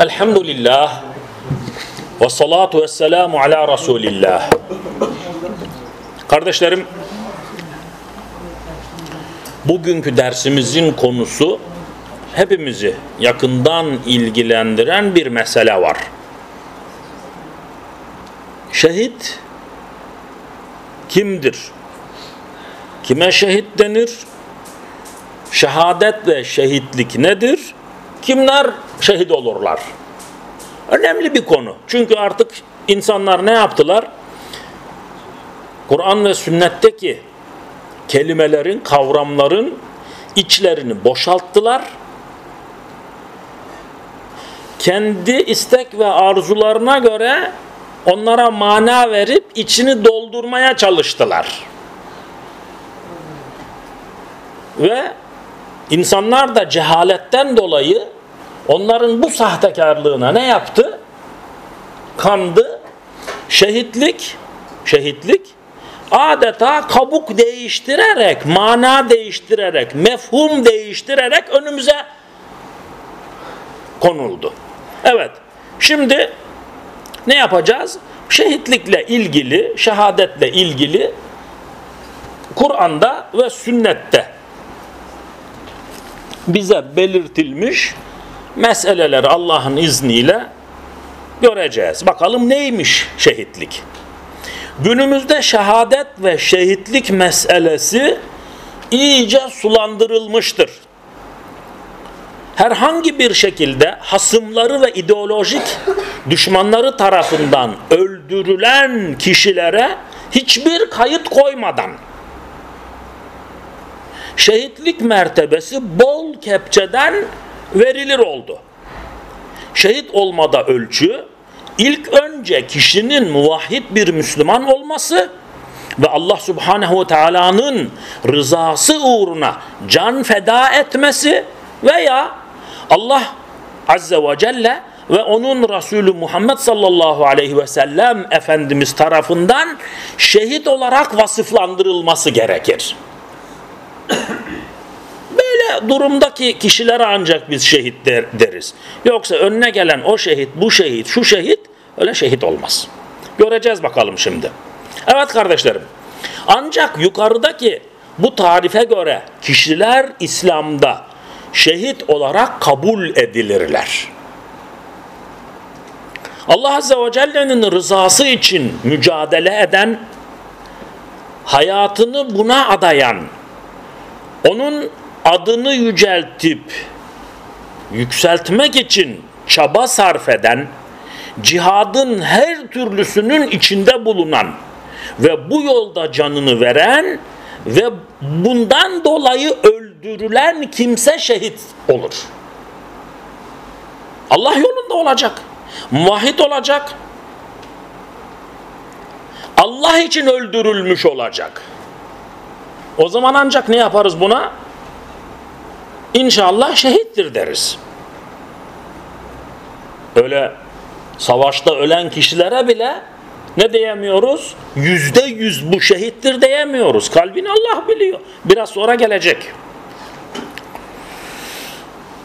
Elhamdülillah ve salatu ve selamu ala Resulillah. Kardeşlerim, bugünkü dersimizin konusu hepimizi yakından ilgilendiren bir mesele var. Şehit kimdir? Kime şehit denir? Şehadet ve şehitlik nedir? Kimler şehit olurlar? Önemli bir konu. Çünkü artık insanlar ne yaptılar? Kur'an ve sünnetteki kelimelerin, kavramların içlerini boşalttılar. Kendi istek ve arzularına göre onlara mana verip içini doldurmaya çalıştılar. Ve insanlar da cehaletten dolayı onların bu sahtekarlığına ne yaptı? Kandı. Şehitlik, şehitlik adeta kabuk değiştirerek, mana değiştirerek, mefhum değiştirerek önümüze konuldu. Evet, şimdi ne yapacağız? Şehitlikle ilgili, şehadetle ilgili Kur'an'da ve sünnette bize belirtilmiş meseleleri Allah'ın izniyle göreceğiz. Bakalım neymiş şehitlik? Günümüzde şehadet ve şehitlik meselesi iyice sulandırılmıştır. Herhangi bir şekilde hasımları ve ideolojik düşmanları tarafından öldürülen kişilere hiçbir kayıt koymadan şehitlik mertebesi bol kepçeden verilir oldu. Şehit olmada ölçü ilk önce kişinin muvahhid bir Müslüman olması ve Allah Subhanahu ve Taala'nın rızası uğruna can feda etmesi veya Allah Azze ve Celle ve onun Resulü Muhammed sallallahu aleyhi ve sellem Efendimiz tarafından şehit olarak vasıflandırılması gerekir. Böyle durumdaki kişilere ancak biz şehit deriz. Yoksa önüne gelen o şehit, bu şehit, şu şehit öyle şehit olmaz. Göreceğiz bakalım şimdi. Evet kardeşlerim. Ancak yukarıdaki bu tarife göre kişiler İslam'da şehit olarak kabul edilirler. Allah Azze ve Celle'nin rızası için mücadele eden, hayatını buna adayan, onun adını yüceltip yükseltmek için çaba sarf eden, cihadın her türlüsünün içinde bulunan ve bu yolda canını veren ve bundan dolayı öldürülen kimse şehit olur. Allah yolunda olacak. Muvahhid olacak. Allah için öldürülmüş olacak. O zaman ancak ne yaparız buna? İnşallah şehittir deriz. Öyle savaşta ölen kişilere bile ne diyemiyoruz? Yüzde yüz bu şehittir diyemiyoruz. Kalbini Allah biliyor. Biraz sonra gelecek.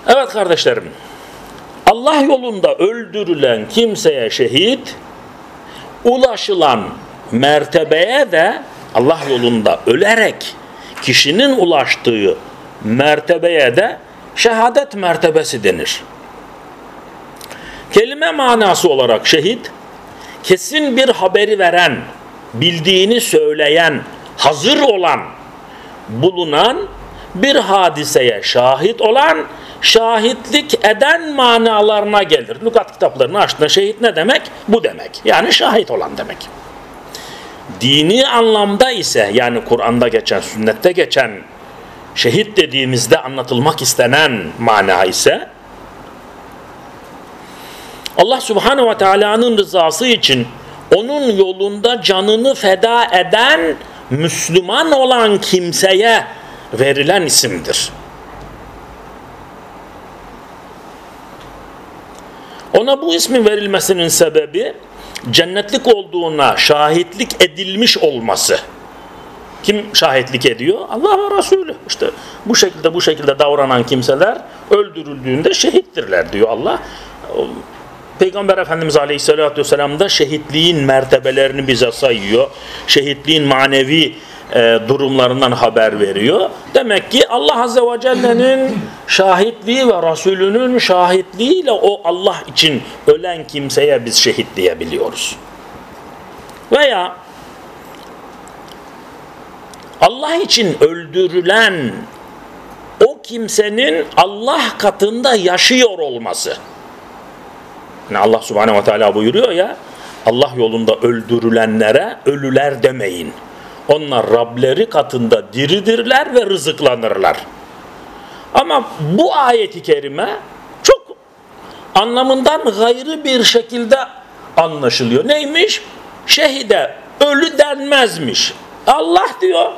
Evet kardeşlerim. Allah yolunda öldürülen kimseye şehit, ulaşılan mertebeye de Allah yolunda ölerek kişinin ulaştığı mertebeye de şehadet mertebesi denir. Kelime manası olarak şehit, kesin bir haberi veren, bildiğini söyleyen, hazır olan, bulunan, bir hadiseye şahit olan, şahitlik eden manalarına gelir. Lukat kitaplarını açtığında şehit ne demek? Bu demek. Yani şahit olan demek. Dini anlamda ise yani Kur'an'da geçen, sünnette geçen şehit dediğimizde anlatılmak istenen mana ise Allah Subhanahu ve Taala'nın rızası için onun yolunda canını feda eden Müslüman olan kimseye verilen isimdir. Ona bu ismin verilmesinin sebebi cennetlik olduğuna şahitlik edilmiş olması. Kim şahitlik ediyor? Allah ve Resulü. İşte bu şekilde bu şekilde davranan kimseler öldürüldüğünde şehittirler diyor Allah. Peygamber Efendimiz Aleyhisselatü Vesselam da şehitliğin mertebelerini bize sayıyor. Şehitliğin manevi e, durumlarından haber veriyor. Demek ki Allah Azze ve Celle'nin şahitliği ve Resulünün şahitliğiyle o Allah için ölen kimseye biz şehit diyebiliyoruz. Veya Allah için öldürülen o kimsenin Allah katında yaşıyor olması. Yani Allah subhanehu ve teala buyuruyor ya Allah yolunda öldürülenlere ölüler demeyin. Onlar Rableri katında diridirler ve rızıklanırlar. Ama bu ayeti kerime çok anlamından gayrı bir şekilde anlaşılıyor. Neymiş? Şehide ölü denmezmiş. Allah diyor.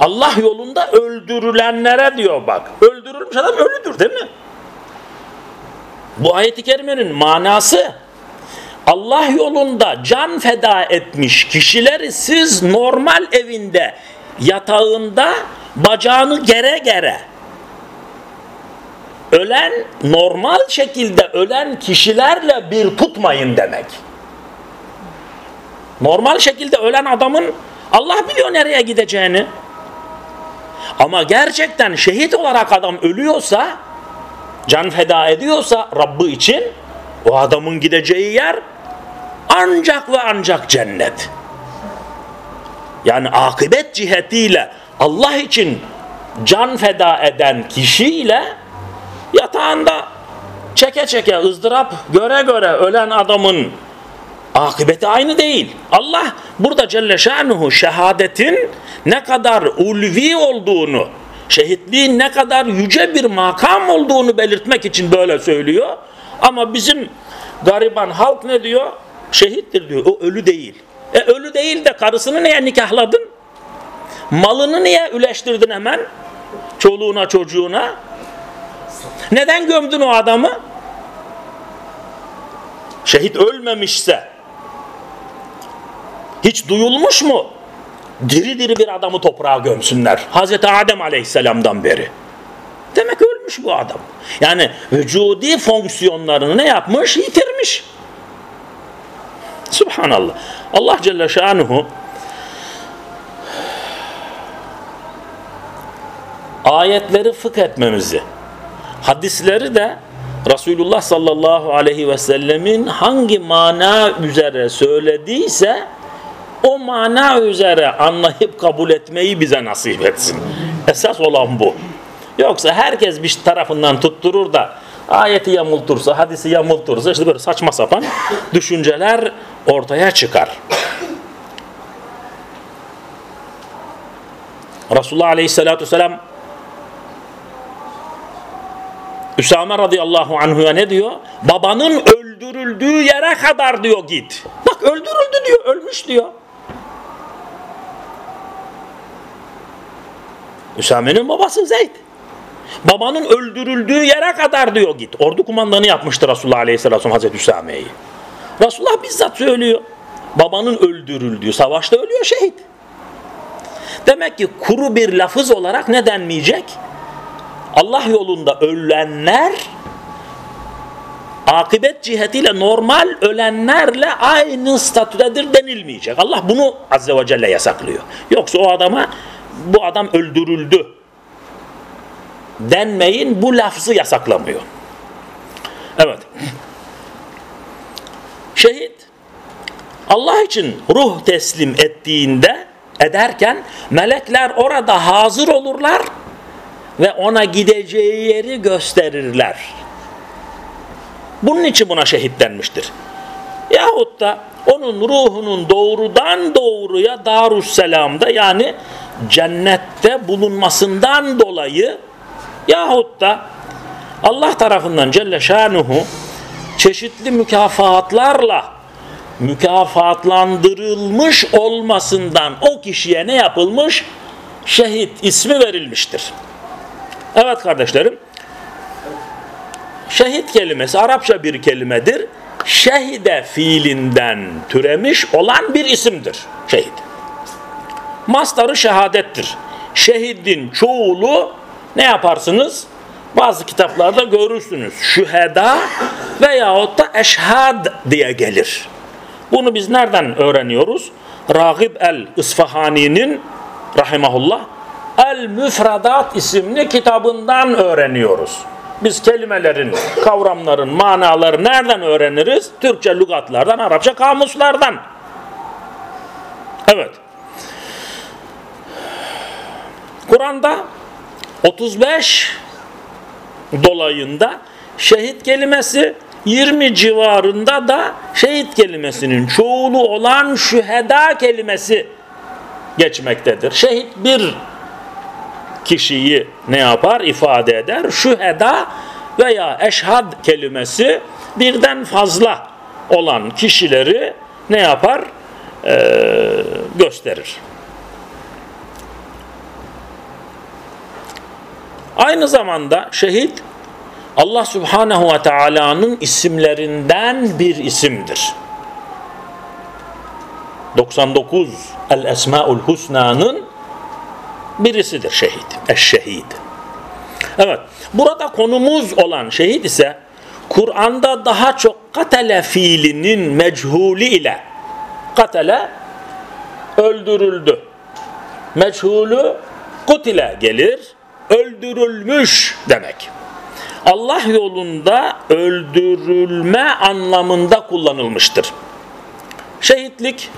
Allah yolunda öldürülenlere diyor bak. Öldürülmüş adam ölüdür değil mi? Bu ayet-i kerimenin manası Allah yolunda can feda etmiş kişileri siz normal evinde yatağında bacağını gere gere ölen normal şekilde ölen kişilerle bir tutmayın demek. Normal şekilde ölen adamın Allah biliyor nereye gideceğini. Ama gerçekten şehit olarak adam ölüyorsa, can feda ediyorsa Rabbı için o adamın gideceği yer ancak ve ancak cennet. Yani akıbet cihetiyle Allah için can feda eden kişiyle yatağında çeke çeke ızdırap göre göre ölen adamın akıbeti aynı değil. Allah burada Celle Şanuhu şehadetin ne kadar ulvi olduğunu, şehitliğin ne kadar yüce bir makam olduğunu belirtmek için böyle söylüyor. Ama bizim gariban halk ne diyor? Şehittir diyor. O ölü değil. E ölü değil de karısını niye nikahladın? Malını niye üleştirdin hemen? Çoluğuna çocuğuna. Neden gömdün o adamı? Şehit ölmemişse hiç duyulmuş mu? Diri diri bir adamı toprağa gömsünler. Hazreti Adem Aleyhisselam'dan beri. Demek ölmüş bu adam. Yani vücudi fonksiyonlarını ne yapmış? Yitirmiş. Subhanallah. Allah Celle Şanuhu ayetleri fıkh etmemizi, hadisleri de Resulullah sallallahu aleyhi ve sellemin hangi mana üzere söylediyse o mana üzere anlayıp kabul etmeyi bize nasip etsin. Esas olan bu. Yoksa herkes bir tarafından tutturur da ayeti yamultursa, hadisi yamultursa işte böyle saçma sapan düşünceler ortaya çıkar. Resulullah Aleyhisselatü Vesselam Üsame radıyallahu anhu'ya ne diyor? Babanın öldürüldüğü yere kadar diyor git. Bak öldürüldü diyor, ölmüş diyor. Üsame'nin babası Zeyd. Babanın öldürüldüğü yere kadar diyor git. Ordu kumandanı yapmıştı Resulullah Aleyhisselam Hazreti Üsame'yi. Resulullah bizzat söylüyor. Babanın öldürüldüğü, savaşta ölüyor şehit. Demek ki kuru bir lafız olarak ne denmeyecek? Allah yolunda ölenler akıbet cihetiyle normal ölenlerle aynı statüdedir denilmeyecek. Allah bunu Azze ve Celle yasaklıyor. Yoksa o adama bu adam öldürüldü denmeyin bu lafzı yasaklamıyor. Evet. Şehit Allah için ruh teslim ettiğinde ederken melekler orada hazır olurlar ve ona gideceği yeri gösterirler. Bunun için buna şehit denmiştir. Yahut da onun ruhunun doğrudan doğruya Darusselam'da yani cennette bulunmasından dolayı yahut da Allah tarafından Celle Şanuhu çeşitli mükafatlarla mükafatlandırılmış olmasından o kişiye ne yapılmış? Şehit ismi verilmiştir. Evet kardeşlerim. Şehit kelimesi Arapça bir kelimedir. Şehide fiilinden türemiş olan bir isimdir. Şehit. mastarı şehadettir. Şehidin çoğulu ne yaparsınız? Bazı kitaplarda görürsünüz. Şüheda veyahut da eşhad diye gelir. Bunu biz nereden öğreniyoruz? Ragib el-İsfahani'nin rahimahullah El-Müfredat isimli kitabından öğreniyoruz. Biz kelimelerin, kavramların, manaları nereden öğreniriz? Türkçe lügatlardan, Arapça kamuslardan. Evet. Kur'an'da 35 dolayında şehit kelimesi 20 civarında da şehit kelimesinin çoğulu olan şüheda kelimesi geçmektedir. Şehit bir kişiyi ne yapar? ifade eder. Şüheda veya eşhad kelimesi birden fazla olan kişileri ne yapar? Ee, gösterir. Aynı zamanda şehit Allah Subhanahu ve Taala'nın isimlerinden bir isimdir. 99 El Esmaül Husna'nın birisidir şehit. Eşşehid. Evet. Burada konumuz olan şehit ise Kur'an'da daha çok katele fiilinin mechulü ile katele öldürüldü. Meçhulü kutile gelir. Öldürülmüş demek. Allah yolunda öldürülme anlamında kullanılmıştır. Şehitlik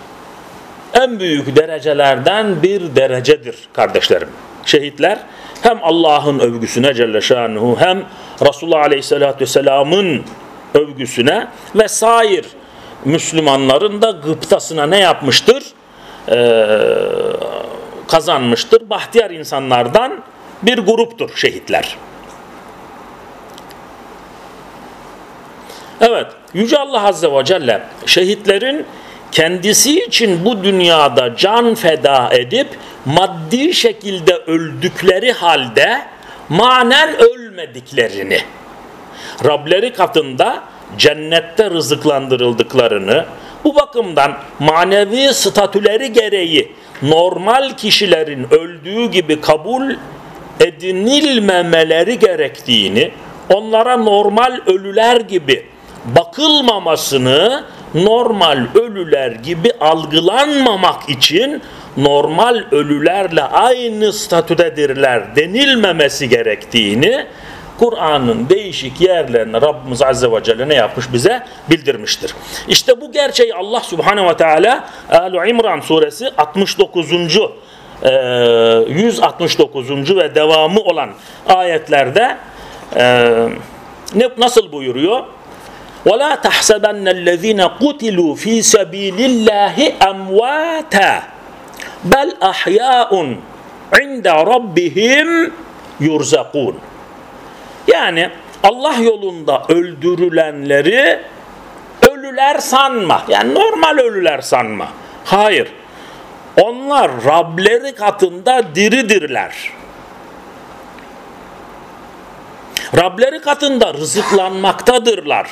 en büyük derecelerden bir derecedir kardeşlerim. Şehitler hem Allah'ın övgüsüne Celle Şanuhu hem Resulullah Aleyhisselatü Vesselam'ın övgüsüne ve sair Müslümanların da gıptasına ne yapmıştır? Ee, kazanmıştır. Bahtiyar insanlardan bir gruptur şehitler. Evet, Yüce Allah Azze ve Celle şehitlerin kendisi için bu dünyada can feda edip maddi şekilde öldükleri halde manen ölmediklerini, Rableri katında cennette rızıklandırıldıklarını, bu bakımdan manevi statüleri gereği normal kişilerin öldüğü gibi kabul edinilmemeleri gerektiğini, onlara normal ölüler gibi bakılmamasını normal ölüler gibi algılanmamak için normal ölülerle aynı statüdedirler denilmemesi gerektiğini Kur'an'ın değişik yerlerine Rabbimiz Azze ve Celle ne yapmış bize bildirmiştir. İşte bu gerçeği Allah Subhanahu ve Teala al İmran suresi 69. 169. ve devamı olan ayetlerde ne, nasıl buyuruyor? وَلَا تَحْسَبَنَّ الَّذ۪ينَ قُتِلُوا ف۪ي سَب۪يلِ اللّٰهِ اَمْوَاتًا بَلْ اَحْيَاءٌ عِنْدَ رَبِّهِمْ يُرْزَقُونَ Yani Allah yolunda öldürülenleri ölüler sanma. Yani normal ölüler sanma. Hayır. Onlar Rableri katında diridirler. Rableri katında rızıklanmaktadırlar.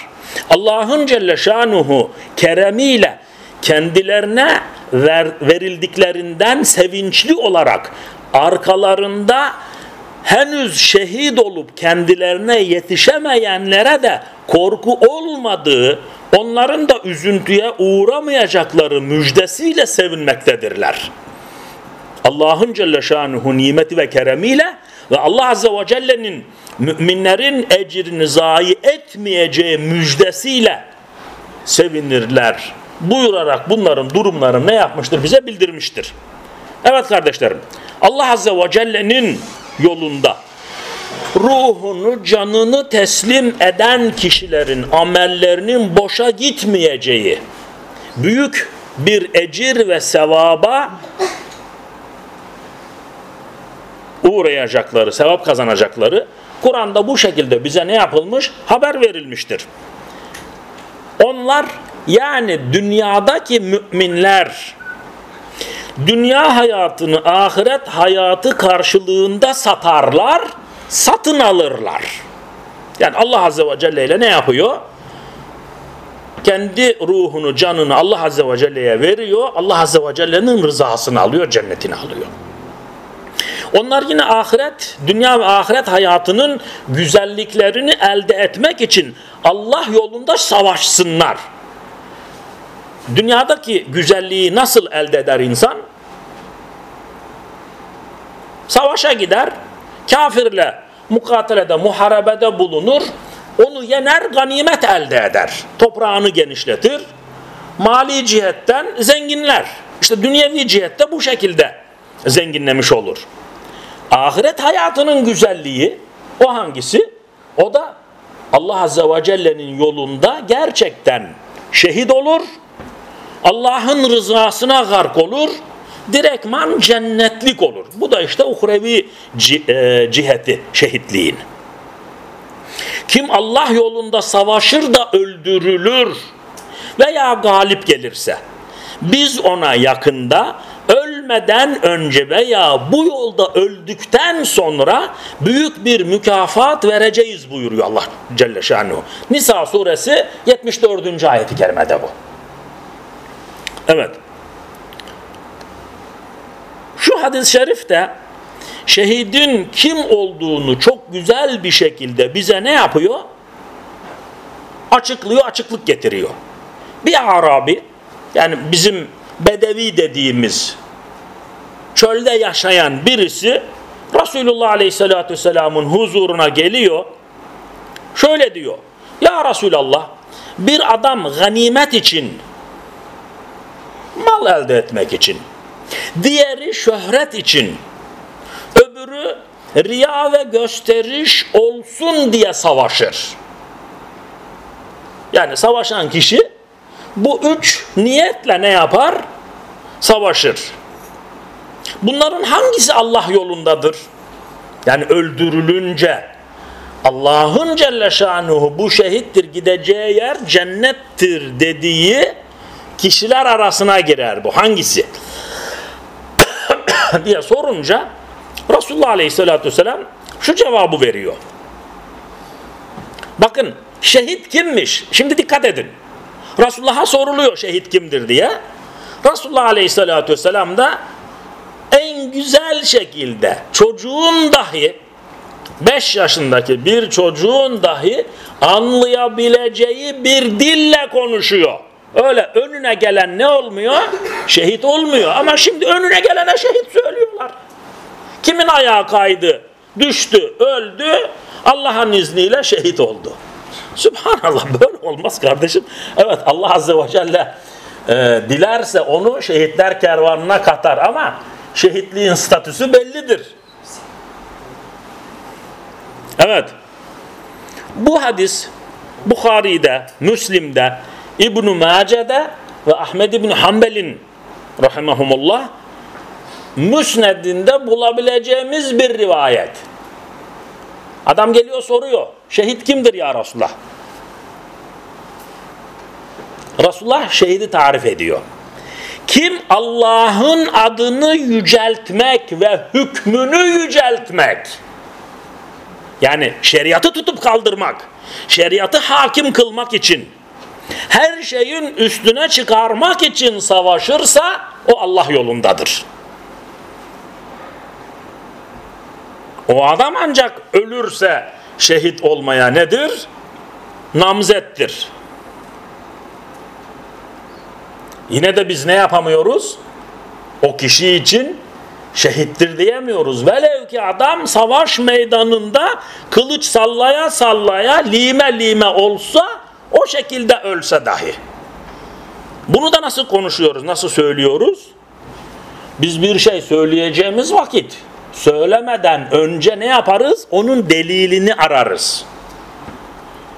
Allah'ın Celle Şanuhu keremiyle kendilerine ver, verildiklerinden sevinçli olarak arkalarında henüz şehit olup kendilerine yetişemeyenlere de korku olmadığı, onların da üzüntüye uğramayacakları müjdesiyle sevinmektedirler. Allah'ın Celle Şanuhu nimeti ve keremiyle ve Allah Azze ve Celle'nin müminlerin ecrini zayi etmeyeceği müjdesiyle sevinirler. Buyurarak bunların durumlarını ne yapmıştır? Bize bildirmiştir. Evet kardeşlerim. Allah Azze ve Celle'nin yolunda ruhunu, canını teslim eden kişilerin amellerinin boşa gitmeyeceği büyük bir ecir ve sevaba uğrayacakları, sevap kazanacakları Kur'an'da bu şekilde bize ne yapılmış? Haber verilmiştir. Onlar yani dünyadaki müminler dünya hayatını ahiret hayatı karşılığında satarlar, satın alırlar. Yani Allah Azze ve Celle ile ne yapıyor? kendi ruhunu, canını Allah Azze ve Celle'ye veriyor. Allah Azze ve Celle'nin rızasını alıyor, cennetini alıyor. Onlar yine ahiret, dünya ve ahiret hayatının güzelliklerini elde etmek için Allah yolunda savaşsınlar. Dünyadaki güzelliği nasıl elde eder insan? Savaşa gider, kafirle mukatelede, muharebede bulunur, onu yener, ganimet elde eder. Toprağını genişletir, mali cihetten zenginler. İşte dünyevi cihette bu şekilde zenginlemiş olur. Ahiret hayatının güzelliği o hangisi? O da Allah Azze ve Celle'nin yolunda gerçekten şehit olur, Allah'ın rızasına gark olur, direktman cennetlik olur. Bu da işte uhrevi e, ciheti şehitliğin. Kim Allah yolunda savaşır da öldürülür veya galip gelirse biz ona yakında ölmeden önce veya bu yolda öldükten sonra büyük bir mükafat vereceğiz buyuruyor Allah Celle Şanuhu. Nisa suresi 74. ayeti kerimede bu. Evet. Şu hadis-i şerif de şehidin kim olduğunu çok güzel bir şekilde bize ne yapıyor? Açıklıyor, açıklık getiriyor. Bir Arabi yani bizim bedevi dediğimiz çölde yaşayan birisi Resulullah Aleyhisselatü Vesselam'ın huzuruna geliyor. Şöyle diyor. Ya Resulallah bir adam ganimet için mal elde etmek için diğeri şöhret için öbürü riya ve gösteriş olsun diye savaşır. Yani savaşan kişi bu üç niyetle ne yapar? Savaşır. Bunların hangisi Allah yolundadır? Yani öldürülünce Allah'ın Celle Şanuhu bu şehittir gideceği yer cennettir dediği kişiler arasına girer bu. Hangisi? diye sorunca Resulullah Aleyhisselatü Vesselam şu cevabı veriyor. Bakın şehit kimmiş? Şimdi dikkat edin. Resulullah'a soruluyor şehit kimdir diye. Resulullah Aleyhisselatü Vesselam da en güzel şekilde çocuğun dahi 5 yaşındaki bir çocuğun dahi anlayabileceği bir dille konuşuyor. Öyle önüne gelen ne olmuyor? Şehit olmuyor. Ama şimdi önüne gelene şehit söylüyorlar. Kimin ayağı kaydı, düştü, öldü, Allah'ın izniyle şehit oldu. Subhanallah böyle olmaz kardeşim. Evet Allah Azze ve Celle e, dilerse onu şehitler kervanına katar ama şehitliğin statüsü bellidir. Evet. Bu hadis Bukhari'de, Müslim'de, İbn-i Mace'de ve Ahmed İbn Hanbel'in rahimahumullah müsnedinde bulabileceğimiz bir rivayet. Adam geliyor soruyor. Şehit kimdir ya Resulullah? Resulullah şehidi tarif ediyor. Kim Allah'ın adını yüceltmek ve hükmünü yüceltmek yani şeriatı tutup kaldırmak, şeriatı hakim kılmak için her şeyin üstüne çıkarmak için savaşırsa o Allah yolundadır. O adam ancak ölürse şehit olmaya nedir? Namzettir. Yine de biz ne yapamıyoruz? O kişi için şehittir diyemiyoruz. Velev ki adam savaş meydanında kılıç sallaya sallaya lime lime olsa o şekilde ölse dahi. Bunu da nasıl konuşuyoruz, nasıl söylüyoruz? Biz bir şey söyleyeceğimiz vakit söylemeden önce ne yaparız? Onun delilini ararız.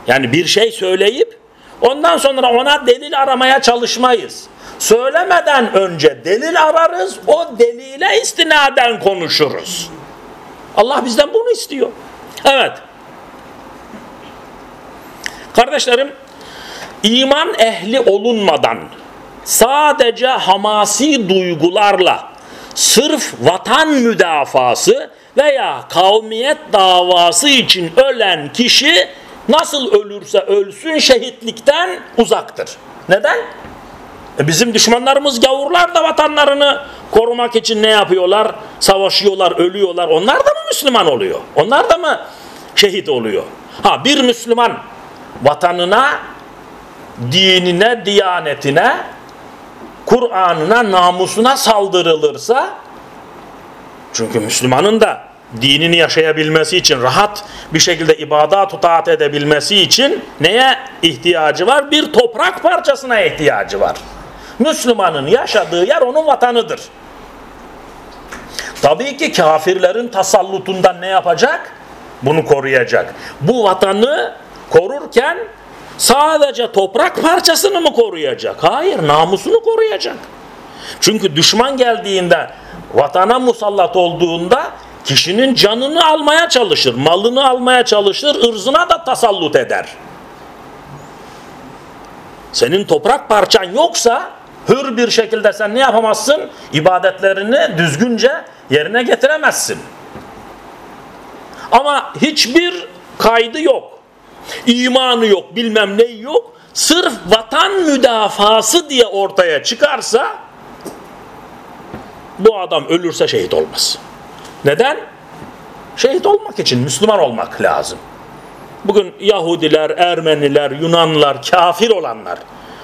Yani bir şey söyleyip ondan sonra ona delil aramaya çalışmayız. Söylemeden önce delil ararız, o delile istinaden konuşuruz. Allah bizden bunu istiyor. Evet. Kardeşlerim, iman ehli olunmadan sadece hamasi duygularla sırf vatan müdafası veya kavmiyet davası için ölen kişi nasıl ölürse ölsün şehitlikten uzaktır. Neden? E bizim düşmanlarımız gavurlar da vatanlarını korumak için ne yapıyorlar? Savaşıyorlar, ölüyorlar. Onlar da mı Müslüman oluyor? Onlar da mı şehit oluyor? Ha bir Müslüman vatanına, dinine, diyanetine, Kur'an'ına, namusuna saldırılırsa çünkü Müslümanın da dinini yaşayabilmesi için, rahat bir şekilde ibadat utaat edebilmesi için neye ihtiyacı var? Bir toprak parçasına ihtiyacı var. Müslümanın yaşadığı yer onun vatanıdır. Tabii ki kafirlerin tasallutundan ne yapacak? Bunu koruyacak. Bu vatanı korurken sadece toprak parçasını mı koruyacak? Hayır, namusunu koruyacak. Çünkü düşman geldiğinde, vatana musallat olduğunda kişinin canını almaya çalışır, malını almaya çalışır, ırzına da tasallut eder. Senin toprak parçan yoksa hür bir şekilde sen ne yapamazsın? İbadetlerini düzgünce yerine getiremezsin. Ama hiçbir kaydı yok. İmanı yok, bilmem ne yok. Sırf vatan müdafası diye ortaya çıkarsa bu adam ölürse şehit olmaz. Neden? Şehit olmak için Müslüman olmak lazım. Bugün Yahudiler, Ermeniler, Yunanlılar, kafir olanlar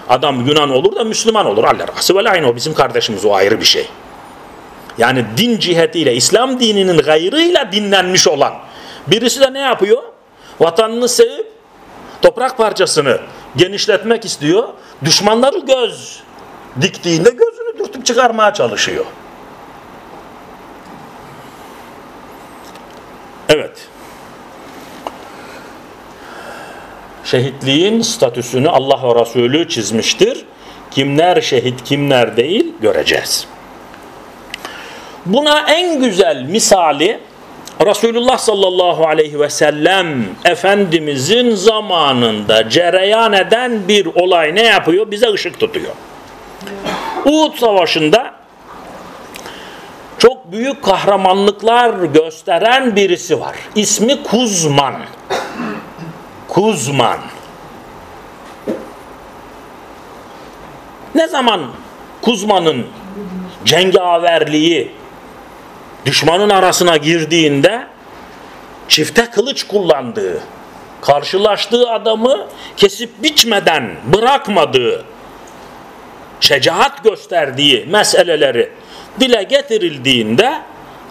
adam Yunan olur da Müslüman olur. Allah razı ve o bizim kardeşimiz o ayrı bir şey. Yani din cihetiyle, İslam dininin gayrıyla dinlenmiş olan birisi de ne yapıyor? Vatanını sevip toprak parçasını genişletmek istiyor. Düşmanları göz diktiğinde gözünü dürtüp çıkarmaya çalışıyor. Evet. Şehitliğin statüsünü Allah ve Resulü çizmiştir. Kimler şehit kimler değil göreceğiz. Buna en güzel misali Resulullah sallallahu aleyhi ve sellem Efendimizin zamanında cereyan eden bir olay ne yapıyor? Bize ışık tutuyor. Uhud Savaşı'nda çok büyük kahramanlıklar gösteren birisi var. İsmi Kuzman. Kuzman. Ne zaman Kuzman'ın cengaverliği düşmanın arasına girdiğinde çifte kılıç kullandığı, karşılaştığı adamı kesip biçmeden bırakmadığı, şecaat gösterdiği meseleleri dile getirildiğinde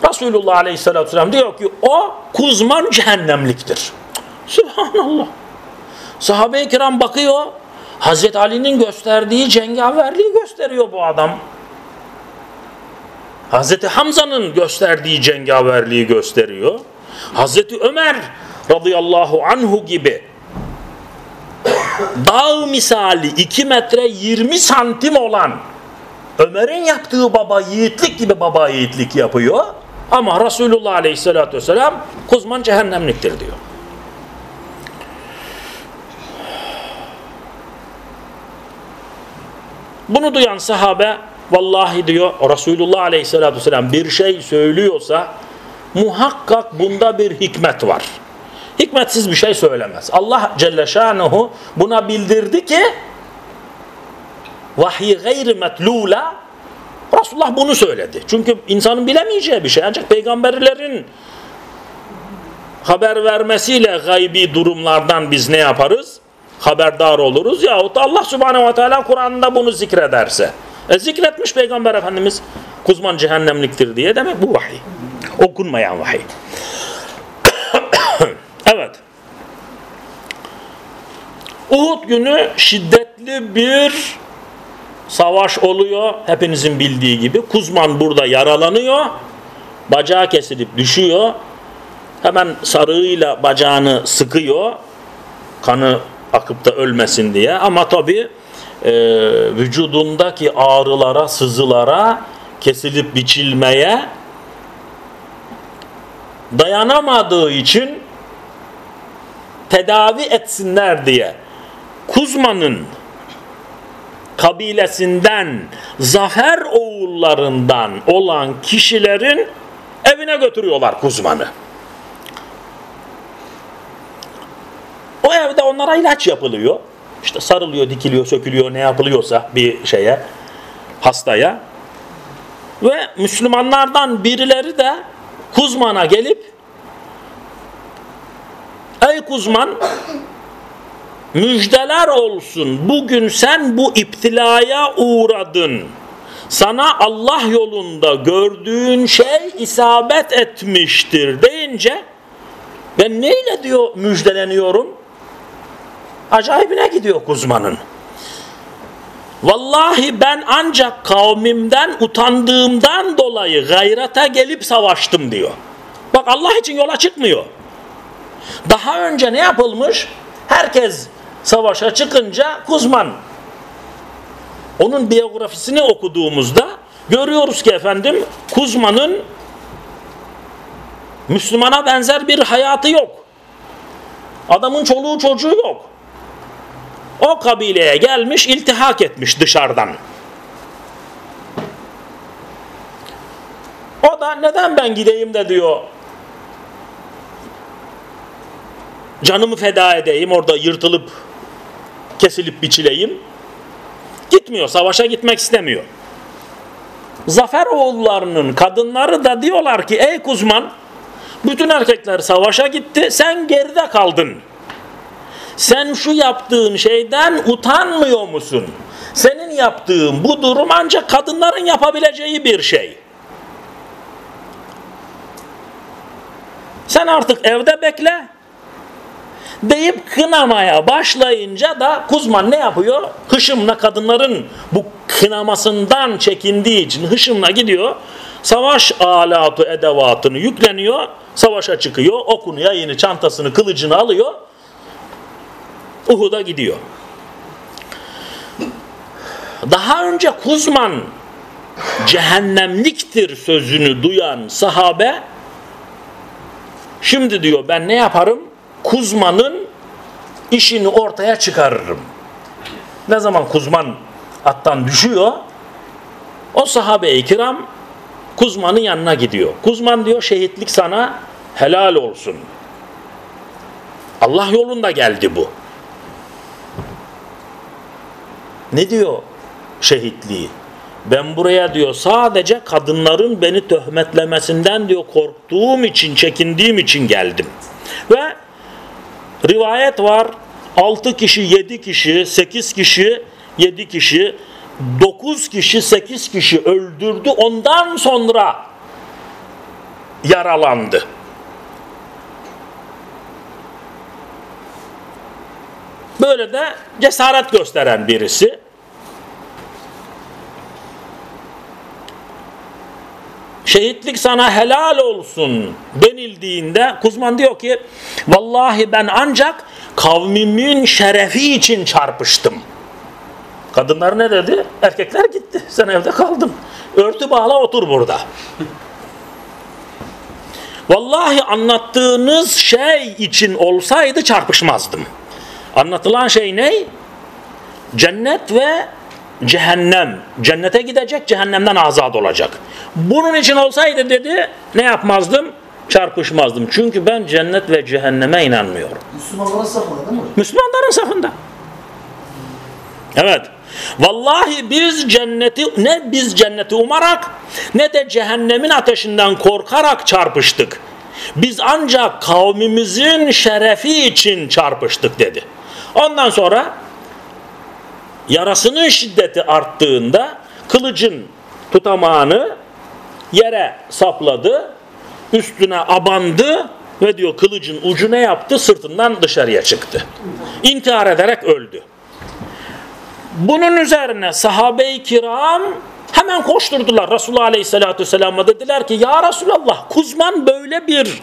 Resulullah Aleyhisselatü Vesselam diyor ki o kuzman cehennemliktir. Subhanallah. Sahabe-i kiram bakıyor. Hazreti Ali'nin gösterdiği cengaverliği gösteriyor bu adam. Hazreti Hamza'nın gösterdiği cengaverliği gösteriyor. Hazreti Ömer radıyallahu anhu gibi dağ misali 2 metre 20 santim olan Ömer'in yaptığı baba yiğitlik gibi baba yiğitlik yapıyor. Ama Resulullah aleyhissalatü vesselam Kuzman cehennemliktir diyor. Bunu duyan sahabe vallahi diyor Resulullah aleyhissalatü vesselam bir şey söylüyorsa muhakkak bunda bir hikmet var. Hikmetsiz bir şey söylemez. Allah Celle Şanuhu buna bildirdi ki vahyi gayri metlula Resulullah bunu söyledi. Çünkü insanın bilemeyeceği bir şey. Ancak peygamberlerin haber vermesiyle gaybi durumlardan biz ne yaparız? Haberdar oluruz. Yahut Allah subhanehu ve teala Kur'an'da bunu zikrederse. E zikretmiş peygamber efendimiz kuzman cehennemliktir diye demek bu vahiy. Okunmayan vahiy. evet. Uhud günü şiddetli bir savaş oluyor. Hepinizin bildiği gibi. Kuzman burada yaralanıyor. Bacağı kesilip düşüyor. Hemen sarığıyla bacağını sıkıyor. Kanı akıp da ölmesin diye. Ama tabi e, vücudundaki ağrılara, sızılara, kesilip biçilmeye dayanamadığı için tedavi etsinler diye Kuzman'ın kabilesinden zafer oğullarından olan kişilerin evine götürüyorlar Kuzman'ı. O evde onlara ilaç yapılıyor. İşte sarılıyor, dikiliyor, sökülüyor ne yapılıyorsa bir şeye, hastaya. Ve Müslümanlardan birileri de Kuzman'a gelip Ey Kuzman müjdeler olsun bugün sen bu iptilaya uğradın. Sana Allah yolunda gördüğün şey isabet etmiştir deyince ben neyle diyor müjdeleniyorum? Acayibine gidiyor Kuzman'ın. Vallahi ben ancak kavmimden utandığımdan dolayı gayrata gelip savaştım diyor. Bak Allah için yola çıkmıyor. Daha önce ne yapılmış? Herkes savaşa çıkınca Kuzman. Onun biyografisini okuduğumuzda görüyoruz ki efendim Kuzman'ın Müslümana benzer bir hayatı yok. Adamın çoluğu çocuğu yok. O kabileye gelmiş iltihak etmiş dışarıdan. O da neden ben gideyim de diyor canımı feda edeyim orada yırtılıp kesilip biçileyim. Gitmiyor savaşa gitmek istemiyor. Zafer oğullarının kadınları da diyorlar ki ey Kuzman bütün erkekler savaşa gitti sen geride kaldın. Sen şu yaptığın şeyden utanmıyor musun? Senin yaptığın bu durum ancak kadınların yapabileceği bir şey. Sen artık evde bekle deyip kınamaya başlayınca da Kuzman ne yapıyor? Hışımla kadınların bu kınamasından çekindiği için hışımla gidiyor. Savaş alatı edevatını yükleniyor. Savaşa çıkıyor. Okunu, yayını, çantasını, kılıcını alıyor. Uhud'a gidiyor. Daha önce Kuzman cehennemliktir sözünü duyan sahabe şimdi diyor ben ne yaparım? Kuzman'ın işini ortaya çıkarırım. Ne zaman Kuzman attan düşüyor o sahabe-i kiram Kuzman'ın yanına gidiyor. Kuzman diyor şehitlik sana helal olsun. Allah yolunda geldi bu. Ne diyor şehitliği? Ben buraya diyor sadece kadınların beni töhmetlemesinden diyor korktuğum için, çekindiğim için geldim. Ve rivayet var 6 kişi, 7 kişi, 8 kişi, 7 kişi, 9 kişi, 8 kişi öldürdü. Ondan sonra yaralandı. Böyle de cesaret gösteren birisi. Şehitlik sana helal olsun denildiğinde Kuzman diyor ki vallahi ben ancak kavmimin şerefi için çarpıştım. Kadınlar ne dedi? Erkekler gitti. Sen evde kaldın. Örtü bağla otur burada. Vallahi anlattığınız şey için olsaydı çarpışmazdım. Anlatılan şey ne? Cennet ve cehennem. Cennete gidecek, cehennemden azat olacak. Bunun için olsaydı dedi, ne yapmazdım? Çarpışmazdım. Çünkü ben cennet ve cehenneme inanmıyorum. Müslümanların safında değil mi? Müslümanların safında. Evet. Vallahi biz cenneti ne biz cenneti umarak ne de cehennemin ateşinden korkarak çarpıştık. Biz ancak kavmimizin şerefi için çarpıştık dedi. Ondan sonra yarasının şiddeti arttığında kılıcın tutamağını yere sapladı, üstüne abandı ve diyor kılıcın ucu ne yaptı? Sırtından dışarıya çıktı. İntihar ederek öldü. Bunun üzerine sahabe-i kiram hemen koşturdular Resulullah Aleyhisselatü Vesselam'a dediler ki ya Resulallah Kuzman böyle bir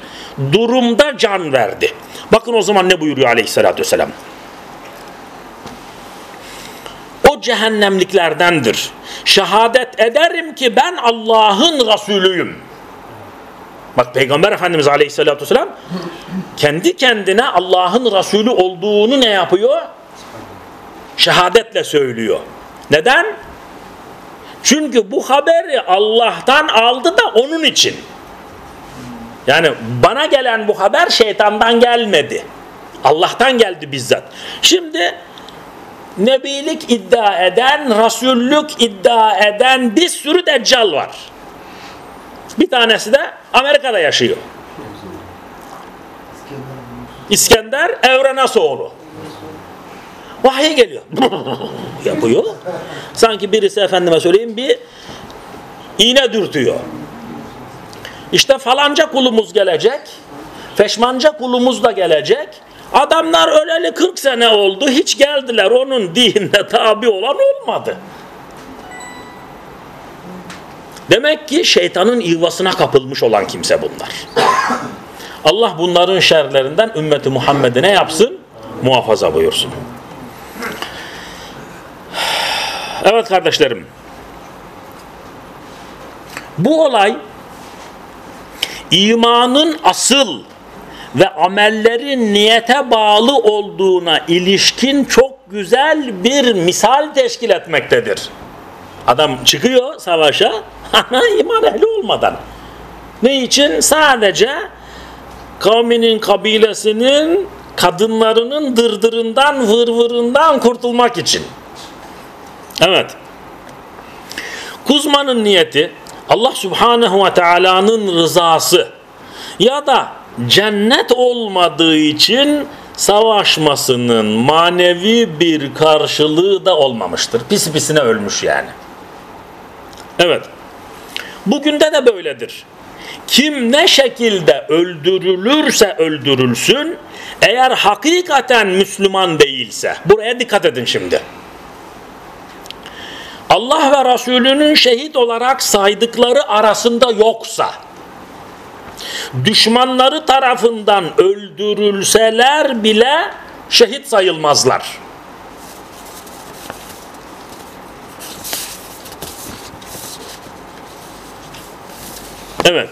durumda can verdi. Bakın o zaman ne buyuruyor Aleyhisselatü Vesselam. O cehennemliklerdendir. Şehadet ederim ki ben Allah'ın Resulüyüm. Bak Peygamber Efendimiz Aleyhisselatü Vesselam kendi kendine Allah'ın Resulü olduğunu ne yapıyor? Şehadetle söylüyor. Neden? Çünkü bu haberi Allah'tan aldı da onun için. Yani bana gelen bu haber şeytandan gelmedi. Allah'tan geldi bizzat. Şimdi nebilik iddia eden, rasullük iddia eden bir sürü deccal var. Bir tanesi de Amerika'da yaşıyor. İskender Evrenasoğlu. Vahiy geliyor. Yapıyor. Sanki birisi efendime söyleyeyim bir iğne dürtüyor. İşte falanca kulumuz gelecek. Feşmanca kulumuz da gelecek. Adamlar öleli 40 sene oldu. Hiç geldiler. Onun dinine tabi olan olmadı. Demek ki şeytanın yuvasına kapılmış olan kimse bunlar. Allah bunların şerlerinden ümmeti Muhammed'e yapsın? Muhafaza buyursun. Evet kardeşlerim. Bu olay imanın asıl ve amellerin niyete bağlı olduğuna ilişkin çok güzel bir misal teşkil etmektedir. Adam çıkıyor savaşa iman ehli olmadan. Ne için? Sadece kavminin kabilesinin kadınlarının dırdırından vırvırından kurtulmak için. Evet. Kuzmanın niyeti Allah Subhanahu ve Taala'nın rızası ya da cennet olmadığı için savaşmasının manevi bir karşılığı da olmamıştır. Pis pisine ölmüş yani. Evet. Bugün de de böyledir. Kim ne şekilde öldürülürse öldürülsün eğer hakikaten Müslüman değilse buraya dikkat edin şimdi. Allah ve Resulünün şehit olarak saydıkları arasında yoksa düşmanları tarafından öldürülseler bile şehit sayılmazlar. Evet.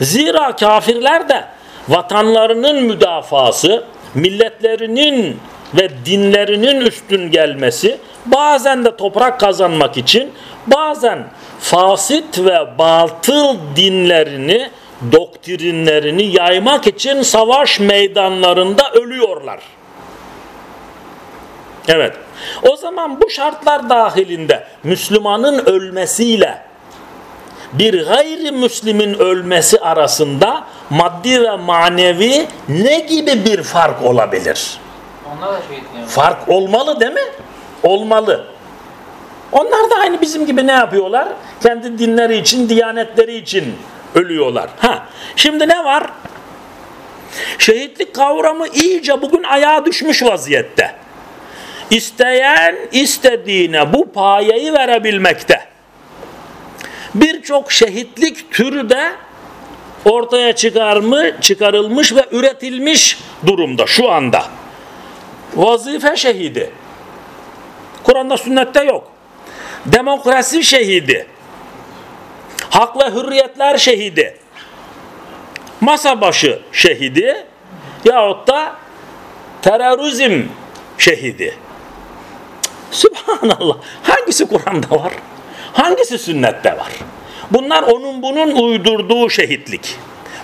Zira kafirler de vatanlarının müdafası, milletlerinin ve dinlerinin üstün gelmesi, bazen de toprak kazanmak için, bazen fasit ve batıl dinlerini, doktrinlerini yaymak için savaş meydanlarında ölüyorlar. Evet. O zaman bu şartlar dahilinde Müslümanın ölmesiyle bir gayrimüslimin ölmesi arasında maddi ve manevi ne gibi bir fark olabilir? Onlar da şehit. Fark olmalı değil mi? Olmalı. Onlar da aynı bizim gibi ne yapıyorlar? Kendi dinleri için, diyanetleri için ölüyorlar. Ha, şimdi ne var? Şehitlik kavramı iyice bugün ayağa düşmüş vaziyette. İsteyen istediğine bu payeyi verebilmekte. Birçok şehitlik türü de ortaya çıkarmı, çıkarılmış ve üretilmiş durumda şu anda. Vazife şehidi. Kur'an'da sünnette yok. Demokrasi şehidi. Hak ve hürriyetler şehidi. Masa başı şehidi yahut da terörizm şehidi. Subhanallah. Hangisi Kur'an'da var? Hangisi sünnette var? Bunlar onun bunun uydurduğu şehitlik.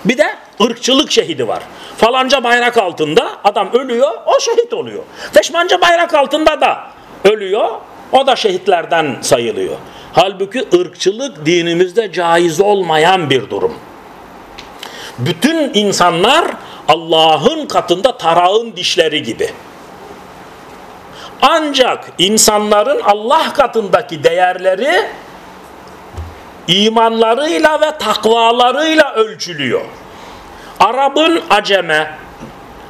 Bir de ırkçılık şehidi var. Falanca bayrak altında adam ölüyor, o şehit oluyor. Feşmanca bayrak altında da ölüyor, o da şehitlerden sayılıyor. Halbuki ırkçılık dinimizde caiz olmayan bir durum. Bütün insanlar Allah'ın katında tarağın dişleri gibi. Ancak insanların Allah katındaki değerleri imanlarıyla ve takvalarıyla ölçülüyor. Arap'ın Acem'e,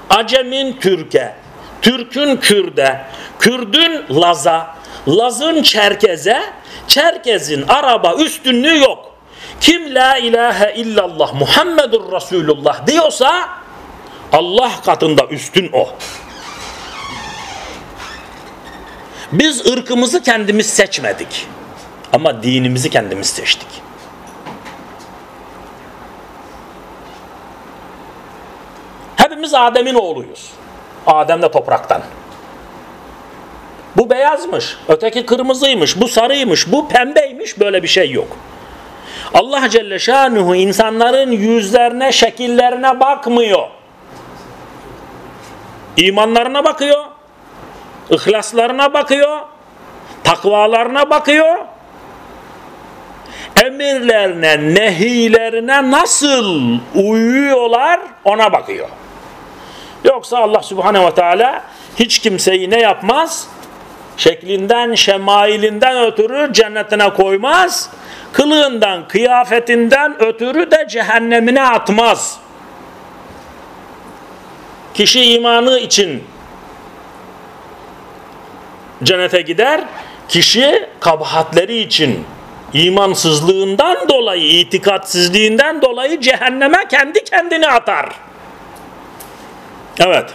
Acem'in Türk'e, Türk'ün Kürt'e, Kürd'ün Laz'a, Laz'ın Çerkez'e, Çerkez'in Arap'a üstünlüğü yok. Kim la ilahe illallah Muhammedur Resulullah diyorsa Allah katında üstün o. Biz ırkımızı kendimiz seçmedik. Ama dinimizi kendimiz seçtik. Hepimiz Adem'in oğluyuz. Adem de topraktan. Bu beyazmış, öteki kırmızıymış, bu sarıymış, bu pembeymiş böyle bir şey yok. Allah Celle Şanuhu insanların yüzlerine, şekillerine bakmıyor. İmanlarına bakıyor, ihlaslarına bakıyor, takvalarına bakıyor, emirlerine, nehilerine nasıl uyuyorlar ona bakıyor. Yoksa Allah Subhanahu ve Teala hiç kimseyi ne yapmaz? Şeklinden, şemailinden ötürü cennetine koymaz. Kılığından, kıyafetinden ötürü de cehennemine atmaz. Kişi imanı için cennete gider. Kişi kabahatleri için imansızlığından dolayı, itikatsizliğinden dolayı cehenneme kendi kendini atar. Evet.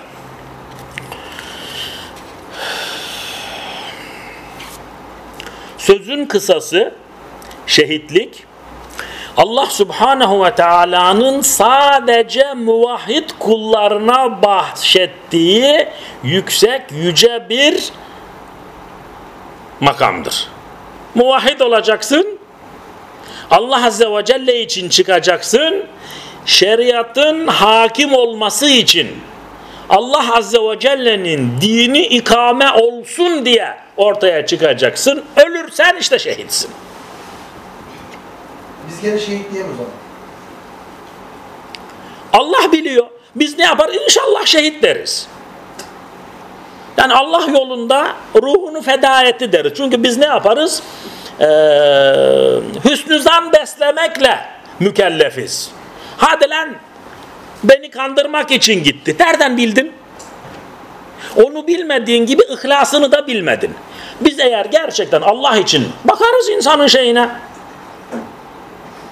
Sözün kısası şehitlik Allah Subhanahu ve Taala'nın sadece muvahhid kullarına bahşettiği yüksek yüce bir makamdır. Muvahhid olacaksın. Allah Azze ve Celle için çıkacaksın. Şeriatın hakim olması için Allah Azze ve Celle'nin dini ikame olsun diye ortaya çıkacaksın. Ölürsen işte şehitsin. Biz gene şehit diyemiyoruz ama. Allah biliyor. Biz ne yapar? İnşallah şehit deriz. Yani Allah yolunda ruhunu feda etti deriz. Çünkü biz ne yaparız? Ee, hüsnü zan beslemekle mükellefiz. Hadi lan beni kandırmak için gitti. Nereden bildin? Onu bilmediğin gibi ihlasını da bilmedin. Biz eğer gerçekten Allah için bakarız insanın şeyine,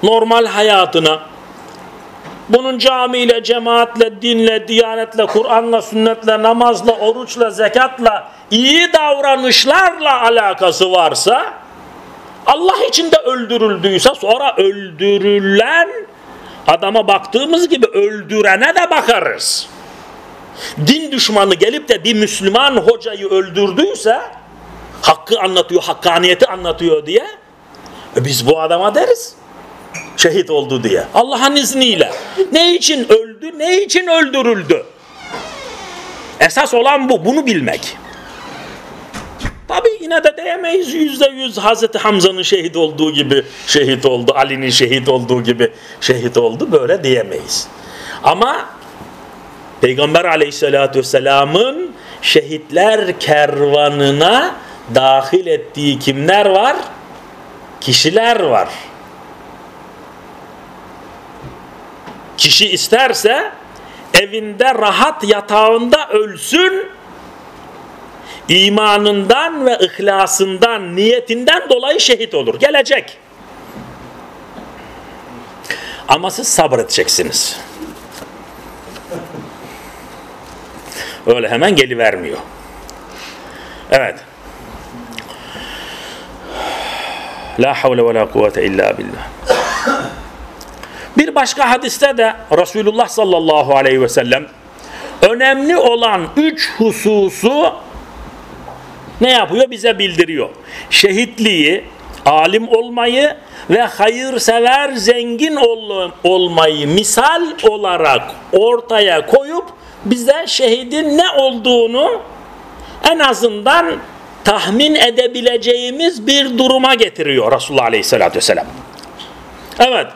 normal hayatına, bunun camiyle, cemaatle, dinle, diyanetle, Kur'an'la, sünnetle, namazla, oruçla, zekatla, iyi davranışlarla alakası varsa, Allah için de öldürüldüyse sonra öldürülen adama baktığımız gibi öldürene de bakarız. Din düşmanı gelip de bir Müslüman hocayı öldürdüyse, hakkı anlatıyor, hakkaniyeti anlatıyor diye, e biz bu adama deriz şehit oldu diye. Allah'ın izniyle. Ne için öldü, ne için öldürüldü? Esas olan bu, bunu bilmek. Tabi yine de diyemeyiz yüzde yüz Hazreti Hamza'nın şehit olduğu gibi şehit oldu, Ali'nin şehit olduğu gibi şehit oldu, böyle diyemeyiz. Ama Peygamber aleyhissalatü vesselamın şehitler kervanına dahil ettiği kimler var? Kişiler var. Kişi isterse evinde rahat yatağında ölsün, imanından ve ihlasından, niyetinden dolayı şehit olur. Gelecek. Ama siz sabredeceksiniz. Öyle hemen gelivermiyor. Evet. La havle ve la kuvvete illa billah. Bir başka hadiste de Resulullah sallallahu aleyhi ve sellem önemli olan üç hususu ne yapıyor? Bize bildiriyor. Şehitliği, alim olmayı ve hayırsever zengin ol olmayı misal olarak ortaya koyup bize şehidin ne olduğunu en azından tahmin edebileceğimiz bir duruma getiriyor Resulullah Aleyhisselatü Vesselam. Evet.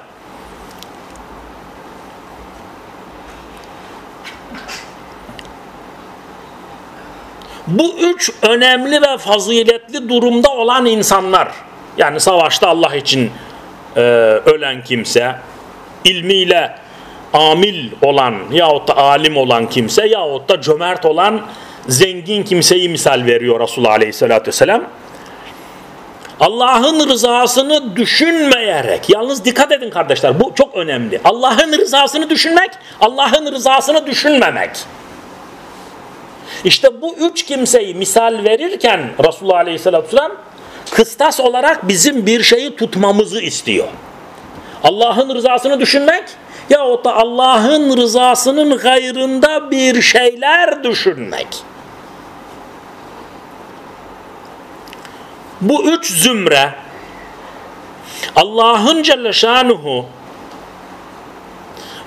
Bu üç önemli ve faziletli durumda olan insanlar, yani savaşta Allah için e, ölen kimse, ilmiyle amil olan yahut da alim olan kimse yahut da cömert olan zengin kimseyi misal veriyor Resulullah Aleyhisselatü Vesselam. Allah'ın rızasını düşünmeyerek, yalnız dikkat edin kardeşler bu çok önemli. Allah'ın rızasını düşünmek, Allah'ın rızasını düşünmemek. İşte bu üç kimseyi misal verirken Resulullah Aleyhisselatü Vesselam kıstas olarak bizim bir şeyi tutmamızı istiyor. Allah'ın rızasını düşünmek yahut da Allah'ın rızasının gayrında bir şeyler düşünmek. Bu üç zümre Allah'ın Celle Şanuhu